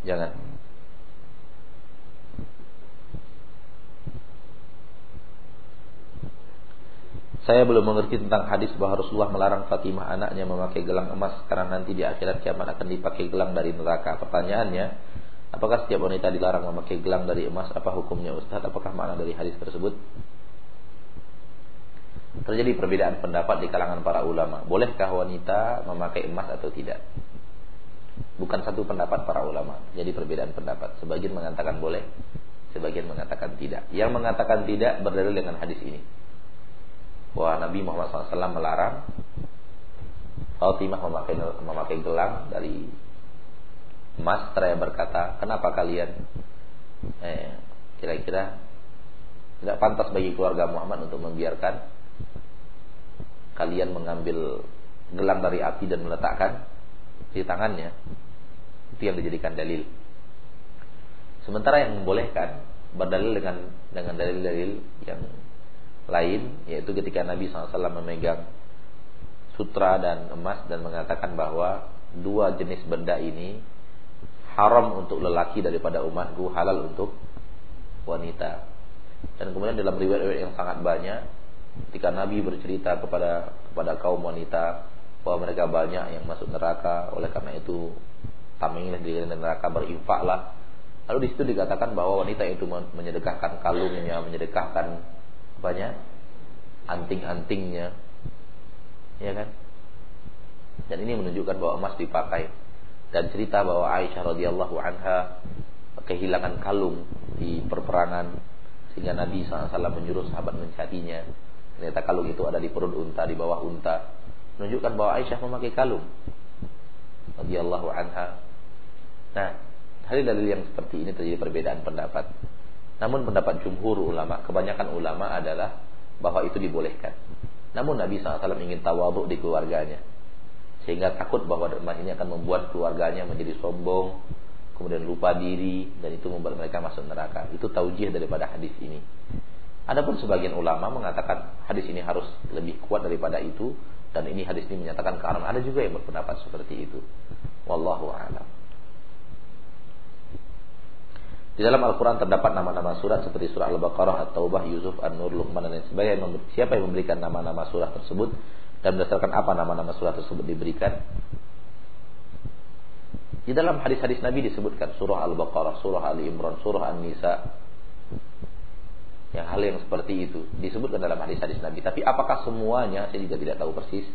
Jangan. Saya belum mengerti tentang hadis bahwa Rasulullah melarang Fatimah anaknya memakai gelang emas karena nanti di akhirat kiamat akan dipakai gelang dari neraka. Pertanyaannya, apakah setiap wanita dilarang memakai gelang dari emas? Apa hukumnya Ustaz? Apakah makna dari hadis tersebut? Terjadi perbedaan pendapat di kalangan para ulama. Bolehkah wanita memakai emas atau tidak? Bukan satu pendapat para ulama. Jadi perbedaan pendapat. Sebagian mengatakan boleh, sebagian mengatakan tidak. Yang mengatakan tidak berdalil dengan hadis ini bahwa Nabi Muhammad SAW melarang Fatimah memakai memakai gelang dari emas. Seraya berkata, kenapa kalian eh, kira-kira tidak pantas bagi keluarga Muhammad untuk membiarkan kalian mengambil gelang dari api dan meletakkan di tangannya. Itu yang dijadikan dalil. Sementara yang membolehkan berdalil dengan dengan dalil-dalil yang lain yaitu ketika Nabi SAW memegang sutra dan emas dan mengatakan bahwa dua jenis benda ini haram untuk lelaki daripada umatku halal untuk wanita. Dan kemudian dalam riwayat-riwayat yang sangat banyak ketika Nabi bercerita kepada kepada kaum wanita bahwa mereka banyak yang masuk neraka oleh karena itu taminglah di neraka berinfaklah. Lalu di situ dikatakan bahwa wanita itu menyedekahkan kalungnya menyedekahkan banyak anting-antingnya. Ya kan? Dan ini menunjukkan bahwa emas dipakai. Dan cerita bahwa Aisyah radhiyallahu anha kehilangan kalung di perperangan sehingga Nabi SAW menyuruh sahabat mencarinya. Ternyata kalung itu ada di perut unta di bawah unta. Menunjukkan bahwa Aisyah memakai kalung radhiyallahu anha. Nah dalil-dalil yang seperti ini terjadi perbedaan pendapat namun pendapat jumhur ulama kebanyakan ulama adalah bahwa itu dibolehkan. Namun Nabi SAW ingin tawaduk di keluarganya. Sehingga takut bahwa emas ini akan membuat keluarganya menjadi sombong kemudian lupa diri dan itu membuat mereka masuk neraka. Itu taujih daripada hadis ini. Adapun sebagian ulama mengatakan hadis ini harus lebih kuat daripada itu dan ini hadis ini menyatakan karena ada juga yang berpendapat seperti itu wallahu a'lam di dalam Al-Quran terdapat nama-nama surat seperti surah Al-Baqarah, At-Taubah, Yusuf, An-Nur, Luqman dan lain sebagainya. Siapa yang memberikan nama-nama surah tersebut dan berdasarkan apa nama-nama surah tersebut diberikan? Di dalam hadis-hadis Nabi disebutkan surah Al-Baqarah, surah Ali Imran, surah An-Nisa. Yang hal yang seperti itu disebutkan dalam hadis-hadis Nabi. Tapi apakah semuanya saya juga tidak tahu persis.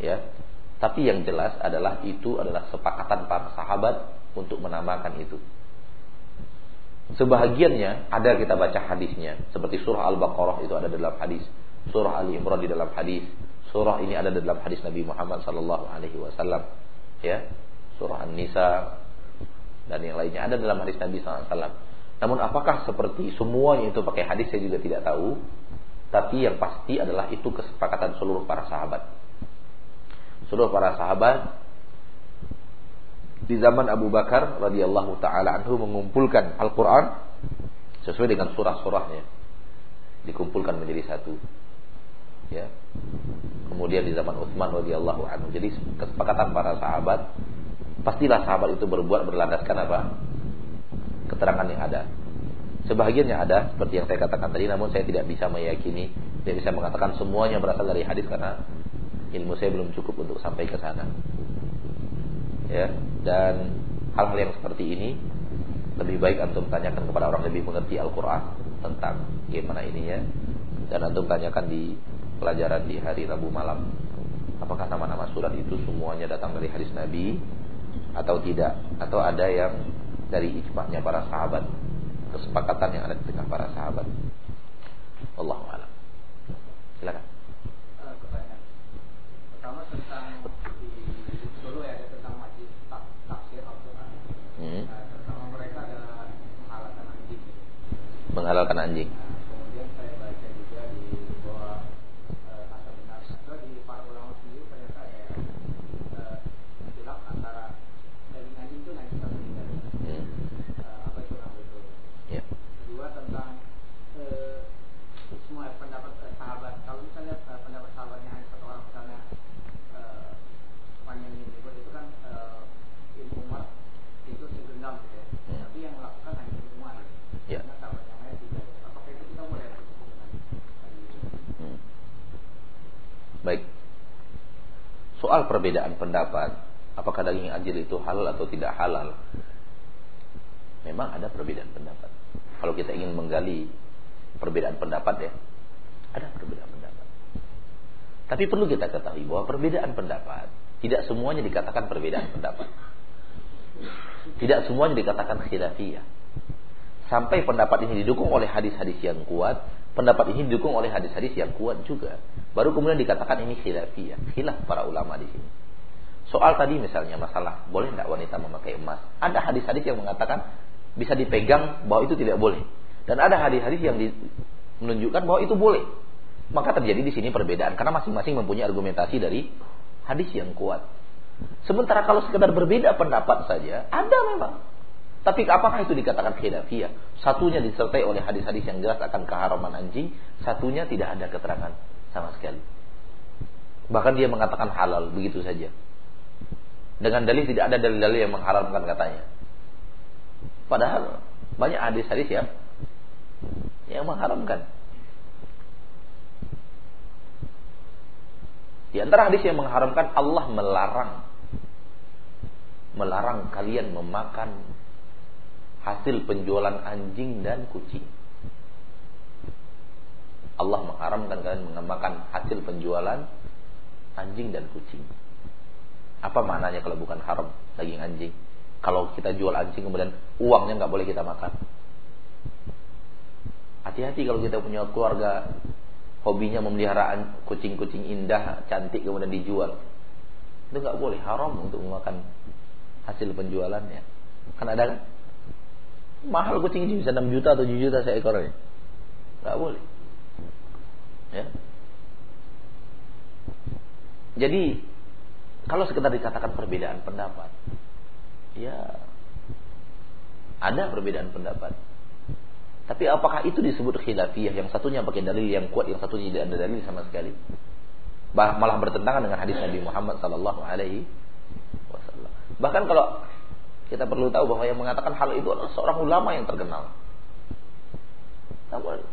Ya. Tapi yang jelas adalah itu adalah sepakatan para sahabat untuk menamakan itu. Sebahagiannya ada kita baca hadisnya seperti surah Al-Baqarah itu ada dalam hadis, surah Ali Imran di dalam hadis, surah ini ada dalam hadis Nabi Muhammad sallallahu alaihi wasallam. Ya, surah An-Nisa dan yang lainnya ada dalam hadis Nabi sallallahu alaihi wasallam. Namun apakah seperti semuanya itu pakai hadis saya juga tidak tahu. Tapi yang pasti adalah itu kesepakatan seluruh para sahabat. Seluruh para sahabat di zaman Abu Bakar radhiyallahu taala anhu mengumpulkan Al-Qur'an sesuai dengan surah-surahnya. Dikumpulkan menjadi satu. Ya. Kemudian di zaman Utsman radhiyallahu anhu. Jadi kesepakatan para sahabat pastilah sahabat itu berbuat berlandaskan apa? keterangan yang ada. Sebahagian yang ada seperti yang saya katakan tadi namun saya tidak bisa meyakini, tidak bisa mengatakan semuanya berasal dari hadis karena ilmu saya belum cukup untuk sampai ke sana ya dan hal-hal yang seperti ini lebih baik antum tanyakan kepada orang lebih mengerti Al-Qur'an tentang gimana ininya dan antum tanyakan di pelajaran di hari Rabu malam apakah nama-nama surat itu semuanya datang dari hadis Nabi atau tidak? Atau ada yang dari ijma'nya para sahabat kesepakatan yang ada di tengah para sahabat? Allah a'lam. Silakan uh, pertama tentang menghalalkan anjing. Soal perbedaan pendapat, apakah daging anjing itu halal atau tidak halal? Memang ada perbedaan pendapat. Kalau kita ingin menggali perbedaan pendapat ya, ada perbedaan pendapat. Tapi perlu kita ketahui bahwa perbedaan pendapat tidak semuanya dikatakan perbedaan pendapat. Tidak semuanya dikatakan khilafiyah. Sampai pendapat ini didukung oleh hadis-hadis yang kuat, pendapat ini didukung oleh hadis-hadis yang kuat juga. Baru kemudian dikatakan ini khilafiyah, khilaf para ulama di sini. Soal tadi misalnya masalah boleh tidak wanita memakai emas? Ada hadis-hadis yang mengatakan bisa dipegang bahwa itu tidak boleh. Dan ada hadis-hadis yang menunjukkan bahwa itu boleh. Maka terjadi di sini perbedaan karena masing-masing mempunyai argumentasi dari hadis yang kuat. Sementara kalau sekedar berbeda pendapat saja, ada memang tapi apakah itu dikatakan khilafiyah? Satunya disertai oleh hadis-hadis yang jelas akan keharaman anjing, satunya tidak ada keterangan sama sekali. Bahkan dia mengatakan halal begitu saja. Dengan dalil tidak ada dalil-dalil yang mengharamkan katanya. Padahal banyak hadis-hadis ya yang mengharamkan. Di antara hadis yang mengharamkan Allah melarang melarang kalian memakan hasil penjualan anjing dan kucing. Allah mengharamkan kalian memakan hasil penjualan anjing dan kucing. Apa maknanya kalau bukan haram daging anjing? Kalau kita jual anjing kemudian uangnya nggak boleh kita makan. Hati-hati kalau kita punya keluarga hobinya memelihara kucing-kucing indah, cantik kemudian dijual. Itu nggak boleh, haram untuk memakan hasil penjualannya. Kan ada kan? Mahal kucing ini bisa 6 juta atau 7 juta seekornya. Nggak boleh. Ya. Jadi kalau sekedar dikatakan perbedaan pendapat, ya ada perbedaan pendapat. Tapi apakah itu disebut khilafiyah? Yang satunya pakai dalil yang kuat, yang satunya tidak ada dalil sama sekali. Bah, malah bertentangan dengan hadis Nabi Muhammad sallallahu alaihi wasallam. Bahkan kalau kita perlu tahu bahwa yang mengatakan hal itu adalah seorang ulama yang terkenal. Namun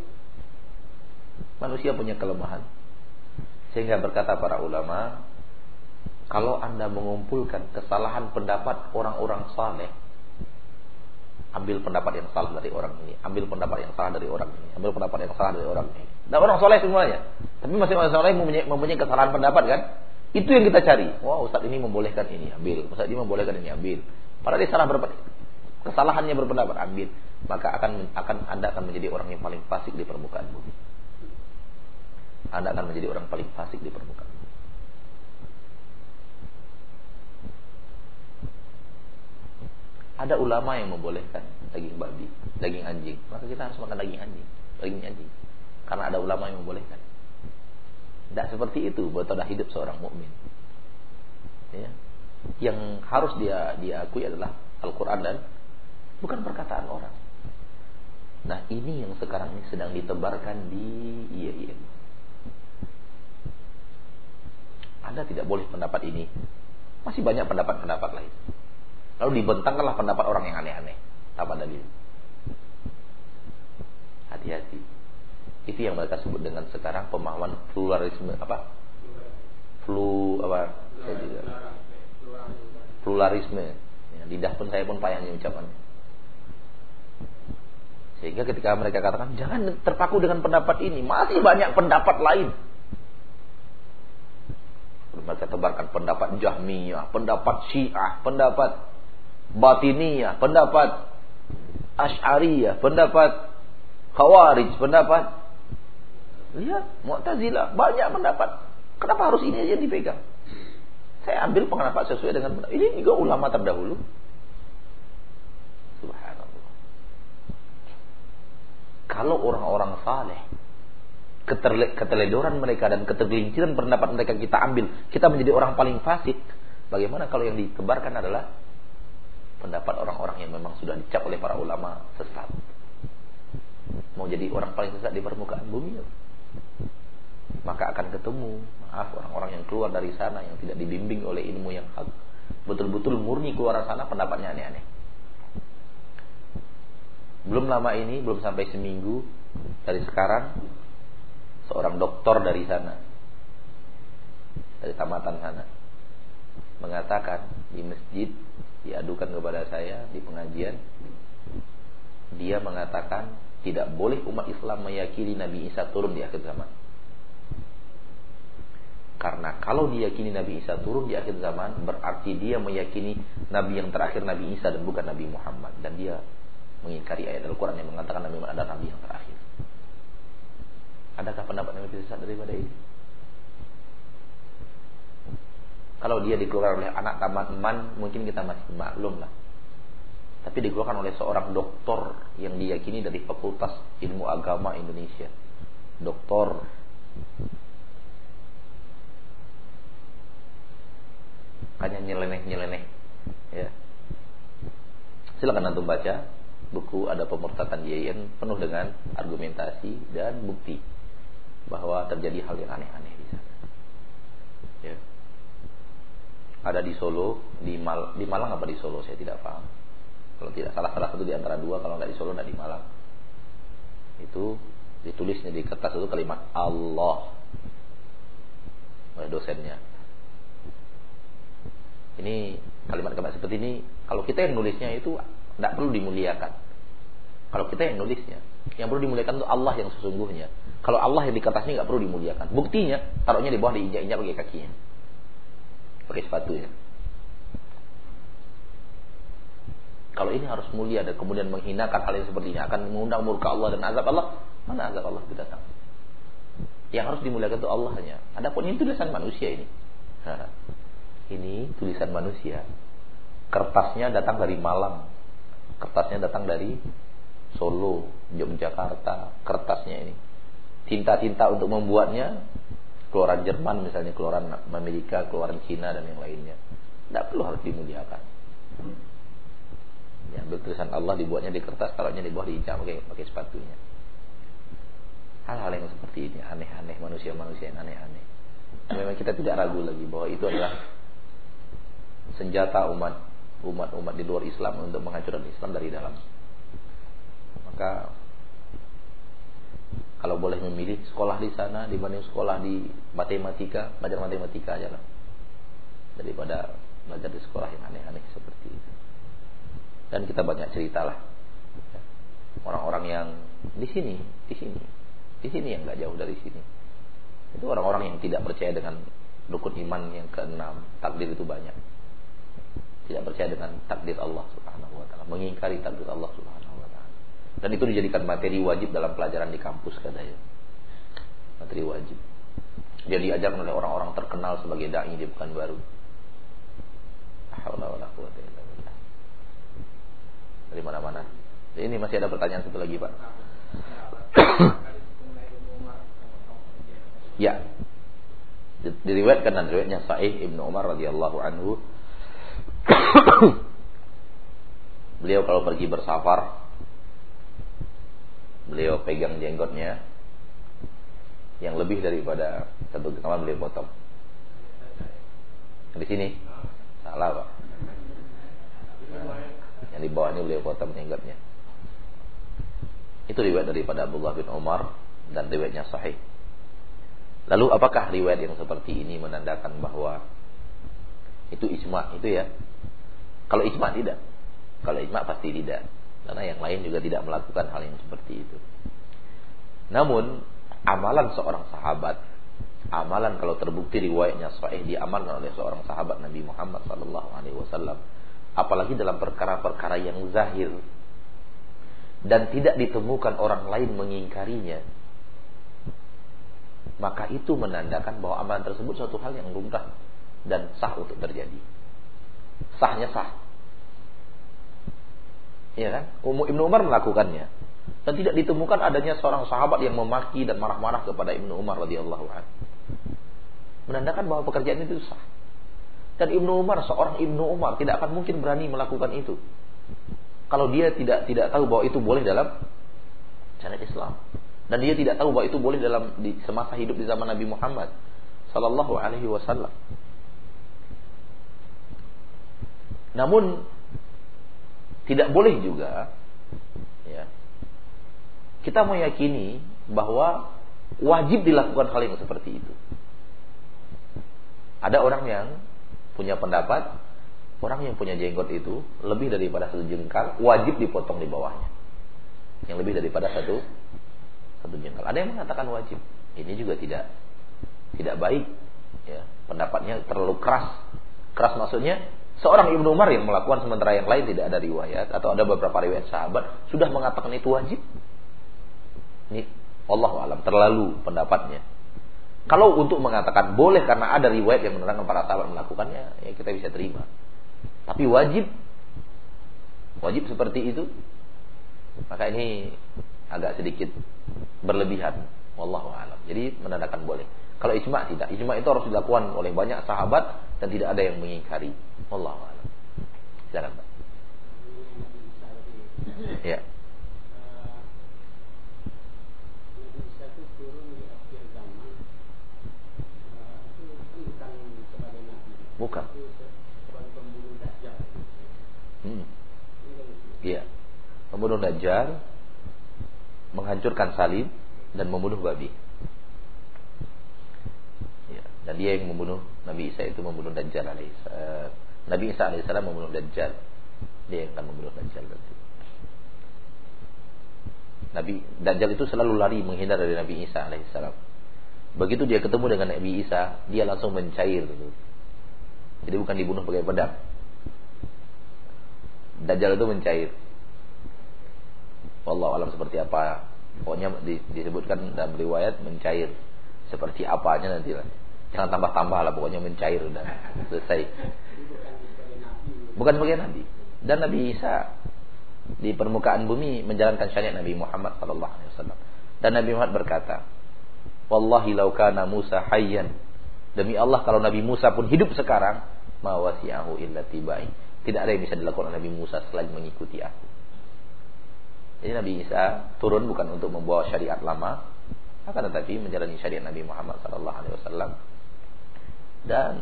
manusia punya kelemahan. Sehingga berkata para ulama, kalau Anda mengumpulkan kesalahan pendapat orang-orang saleh, ambil pendapat yang salah dari orang ini, ambil pendapat yang salah dari orang ini, ambil pendapat yang salah dari orang ini. Dan orang soleh semuanya. Tapi masing-masing soleh mempunyai, mempunyai kesalahan pendapat kan? Itu yang kita cari. Wah, Ustaz ini membolehkan ini, ambil. Ustaz ini membolehkan ini, ambil. Padahal dia salah berpendapat. Kesalahannya berpendapat, ambil. Maka akan akan Anda akan menjadi orang yang paling fasik di permukaan bumi. Anda akan menjadi orang paling fasik di permukaan bumi. Ada ulama yang membolehkan daging babi, daging anjing. Maka kita harus makan daging anjing, daging anjing. Karena ada ulama yang membolehkan. Tidak seperti itu tanda hidup seorang mukmin. Ya. Yang harus dia diakui adalah Al-Quran dan bukan perkataan orang. Nah ini yang sekarang ini sedang ditebarkan di IAIN. Anda tidak boleh pendapat ini. Masih banyak pendapat-pendapat lain. Lalu dibentangkanlah pendapat orang yang aneh-aneh tanpa dalil. Hati-hati. Itu yang mereka sebut dengan sekarang pemahaman pluralisme apa? Flu apa? Pluralisme. Ya, lidah pun saya pun payahnya ucapannya. Sehingga ketika mereka katakan jangan terpaku dengan pendapat ini, masih banyak pendapat lain. Mereka tebarkan pendapat Jahmiyah, pendapat Syiah, pendapat batiniyah, pendapat Ash'ariyah, pendapat Khawarij, pendapat lihat Mu'tazilah, banyak pendapat. Kenapa harus ini aja dipegang? Saya ambil pendapat sesuai dengan. Ini juga ulama terdahulu. Subhanallah. Kalau orang-orang saleh keteledoran mereka dan ketergelinciran pendapat mereka kita ambil, kita menjadi orang paling fasik. Bagaimana kalau yang ditebarkan adalah pendapat orang-orang yang memang sudah dicap oleh para ulama sesat. Mau jadi orang paling sesat di permukaan bumi, maka akan ketemu, maaf orang-orang yang keluar dari sana yang tidak dibimbing oleh ilmu yang hak, betul-betul murni keluar sana pendapatnya aneh-aneh. Belum lama ini, belum sampai seminggu dari sekarang, seorang dokter dari sana, dari tamatan sana, mengatakan di masjid diadukan kepada saya di pengajian dia mengatakan tidak boleh umat Islam meyakini Nabi Isa turun di akhir zaman. Karena kalau diyakini Nabi Isa turun di akhir zaman berarti dia meyakini Nabi yang terakhir Nabi Isa dan bukan Nabi Muhammad. Dan dia mengingkari ayat Al-Quran yang mengatakan Nabi Muhammad adalah Nabi yang terakhir. Adakah pendapat lebih besar daripada ini? Kalau dia dikeluarkan oleh anak taman man, mungkin kita masih maklum lah. Tapi dikeluarkan oleh seorang doktor yang diyakini dari Fakultas Ilmu Agama Indonesia. Doktor hanya nyeleneh-nyeleneh ya. Silakan antum baca buku ada pemurtatan YN penuh dengan argumentasi dan bukti bahwa terjadi hal yang aneh-aneh di sana. Ya ada di Solo, di Mal di Malang apa di Solo saya tidak paham. Kalau tidak salah salah satu di antara dua, kalau nggak di Solo nggak di Malang. itu ditulisnya di kertas itu kalimat Allah oleh dosennya. Ini kalimat-kalimat seperti ini kalau kita yang nulisnya itu tidak perlu dimuliakan. Kalau kita yang nulisnya, yang perlu dimuliakan itu Allah yang sesungguhnya. Kalau Allah yang di kertasnya nggak perlu dimuliakan. Buktinya taruhnya di bawah diinjak-injak pakai kakinya, pakai sepatunya. Kalau ini harus mulia dan kemudian menghinakan hal yang seperti ini akan mengundang murka Allah dan azab Allah, mana azab Allah itu datang? Yang harus dimuliakan itu Allah hanya. Adapun ini tulisan manusia ini. ini tulisan manusia. Kertasnya datang dari Malang. Kertasnya datang dari Solo, Yogyakarta. Kertasnya ini. Tinta-tinta untuk membuatnya keluaran Jerman misalnya, keluaran Amerika, keluaran Cina dan yang lainnya. Tidak perlu harus dimuliakan. Ya, tulisan Allah dibuatnya di kertas, taruhnya di bawah diinjak pakai pakai sepatunya. Hal-hal yang seperti ini aneh-aneh manusia-manusia yang aneh-aneh. Memang kita tidak ragu lagi bahwa itu adalah senjata umat umat-umat di luar Islam untuk menghancurkan Islam dari dalam. Maka kalau boleh memilih sekolah di sana dibanding sekolah di matematika, belajar matematika aja lah. Daripada belajar di sekolah yang aneh-aneh seperti itu. Dan kita banyak cerita lah. Orang-orang yang di sini, di sini, di sini yang nggak jauh dari sini. Itu orang-orang yang tidak percaya dengan rukun iman yang keenam. Takdir itu banyak. Tidak percaya dengan takdir Allah Subhanahu wa taala, mengingkari takdir Allah Subhanahu wa taala. Dan itu dijadikan materi wajib dalam pelajaran di kampus katanya. Materi wajib. Dia diajarkan oleh orang-orang terkenal sebagai dai di baru. Haula wala quwwata illa dari mana-mana. Ini masih ada pertanyaan satu lagi, Pak. ya. Diriwayatkan dan riwayatnya Sa'ih Ibnu Umar radhiyallahu anhu. beliau kalau pergi bersafar beliau pegang jenggotnya yang lebih daripada satu kawan beliau potong. Di sini salah pak. Yang di bawah ini beliau potong jenggotnya. Itu riwayat daripada Abdullah bin Umar dan riwayatnya sahih. Lalu apakah riwayat yang seperti ini menandakan bahwa itu ijma itu ya? Kalau ijma tidak. Kalau ijma pasti tidak. Karena yang lain juga tidak melakukan hal yang seperti itu. Namun amalan seorang sahabat, amalan kalau terbukti riwayatnya sahih diamalkan oleh seorang sahabat Nabi Muhammad sallallahu alaihi wasallam apalagi dalam perkara-perkara yang zahir dan tidak ditemukan orang lain mengingkarinya maka itu menandakan bahwa amalan tersebut suatu hal yang lumrah dan sah untuk terjadi sahnya sah Iya kan? Ibnu Umar melakukannya dan tidak ditemukan adanya seorang sahabat yang memaki dan marah-marah kepada Ibnu Umar radhiyallahu anhu. Menandakan bahwa pekerjaan itu sah. Dan Ibnu Umar, seorang Ibnu Umar tidak akan mungkin berani melakukan itu. Kalau dia tidak tidak tahu bahwa itu boleh dalam syariat Islam. Dan dia tidak tahu bahwa itu boleh dalam di semasa hidup di zaman Nabi Muhammad sallallahu alaihi wasallam. Namun tidak boleh juga ya. Kita meyakini bahwa wajib dilakukan hal yang seperti itu. Ada orang yang punya pendapat orang yang punya jenggot itu lebih daripada satu jengkal wajib dipotong di bawahnya. Yang lebih daripada satu satu jengkal. Ada yang mengatakan wajib. Ini juga tidak tidak baik. Ya, pendapatnya terlalu keras. Keras maksudnya seorang Ibnu Umar yang melakukan sementara yang lain tidak ada riwayat atau ada beberapa riwayat sahabat sudah mengatakan itu wajib. Ini Allah alam terlalu pendapatnya. Kalau untuk mengatakan boleh karena ada riwayat yang menerangkan para sahabat melakukannya, ya kita bisa terima. Tapi wajib, wajib seperti itu, maka ini agak sedikit berlebihan. Wallahu a'lam. Jadi menandakan boleh. Kalau ijma tidak. Ijma itu harus dilakukan oleh banyak sahabat dan tidak ada yang mengingkari. Wallahu a'lam. Silakan, Pak. Ya. Bukan. Hmm. Iya. Pembunuh Dajjal menghancurkan salib dan membunuh babi. Ya, dan dia yang membunuh Nabi Isa itu membunuh Dajjal alaihissalam. Nabi Isa alaihissalam membunuh Dajjal. Dia yang akan membunuh Dajjal nanti. Nabi Dajjal itu selalu lari menghindar dari Nabi Isa alaihissalam. Begitu dia ketemu dengan Nabi Isa, dia langsung mencair. Jadi bukan dibunuh pakai pedang. Dajjal itu mencair. Wallahu alam seperti apa. Pokoknya disebutkan dalam riwayat mencair. Seperti apanya nanti lah. Jangan tambah-tambah lah pokoknya mencair dan selesai. Bukan sebagai nabi. Dan Nabi Isa di permukaan bumi menjalankan syariat Nabi Muhammad sallallahu alaihi wasallam. Dan Nabi Muhammad berkata, "Wallahi law kana Musa hayyan." Demi Allah kalau Nabi Musa pun hidup sekarang, ma wasi'ahu illa tibai. Tidak ada yang bisa dilakukan Nabi Musa selain mengikuti aku. Jadi Nabi Isa turun bukan untuk membawa syariat lama, akan tetapi menjalani syariat Nabi Muhammad sallallahu alaihi wasallam. Dan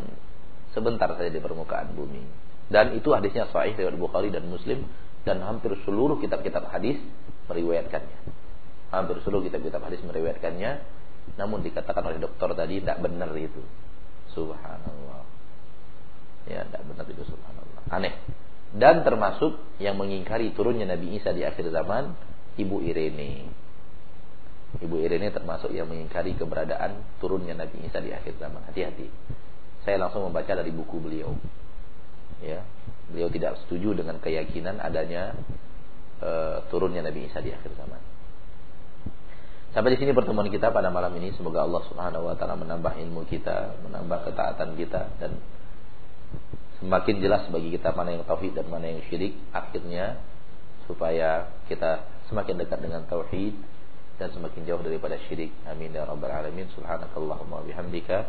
sebentar saja di permukaan bumi. Dan itu hadisnya sahih riwayat Bukhari dan Muslim dan hampir seluruh kitab-kitab hadis meriwayatkannya. Hampir seluruh kitab-kitab hadis meriwayatkannya. Namun dikatakan oleh dokter tadi tidak benar itu. Subhanallah. Ya, tidak benar itu subhanallah. Aneh. Dan termasuk yang mengingkari turunnya Nabi Isa di akhir zaman Ibu Irene. Ibu Irene termasuk yang mengingkari keberadaan turunnya Nabi Isa di akhir zaman. Hati-hati. Saya langsung membaca dari buku beliau. Ya, beliau tidak setuju dengan keyakinan adanya e, turunnya Nabi Isa di akhir zaman. Sampai di sini pertemuan kita pada malam ini. Semoga Allah Subhanahu wa taala menambah ilmu kita, menambah ketaatan kita dan semakin jelas bagi kita mana yang tauhid dan mana yang syirik akhirnya supaya kita semakin dekat dengan tauhid dan semakin jauh daripada syirik. Amin ya rabbal alamin. Subhanakallahumma bihamdika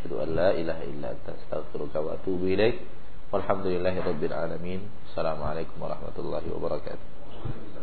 asyhadu an la ilaha illa anta astaghfiruka wa atubu ilaik. Walhamdulillahi rabbil alamin. Assalamualaikum warahmatullahi wabarakatuh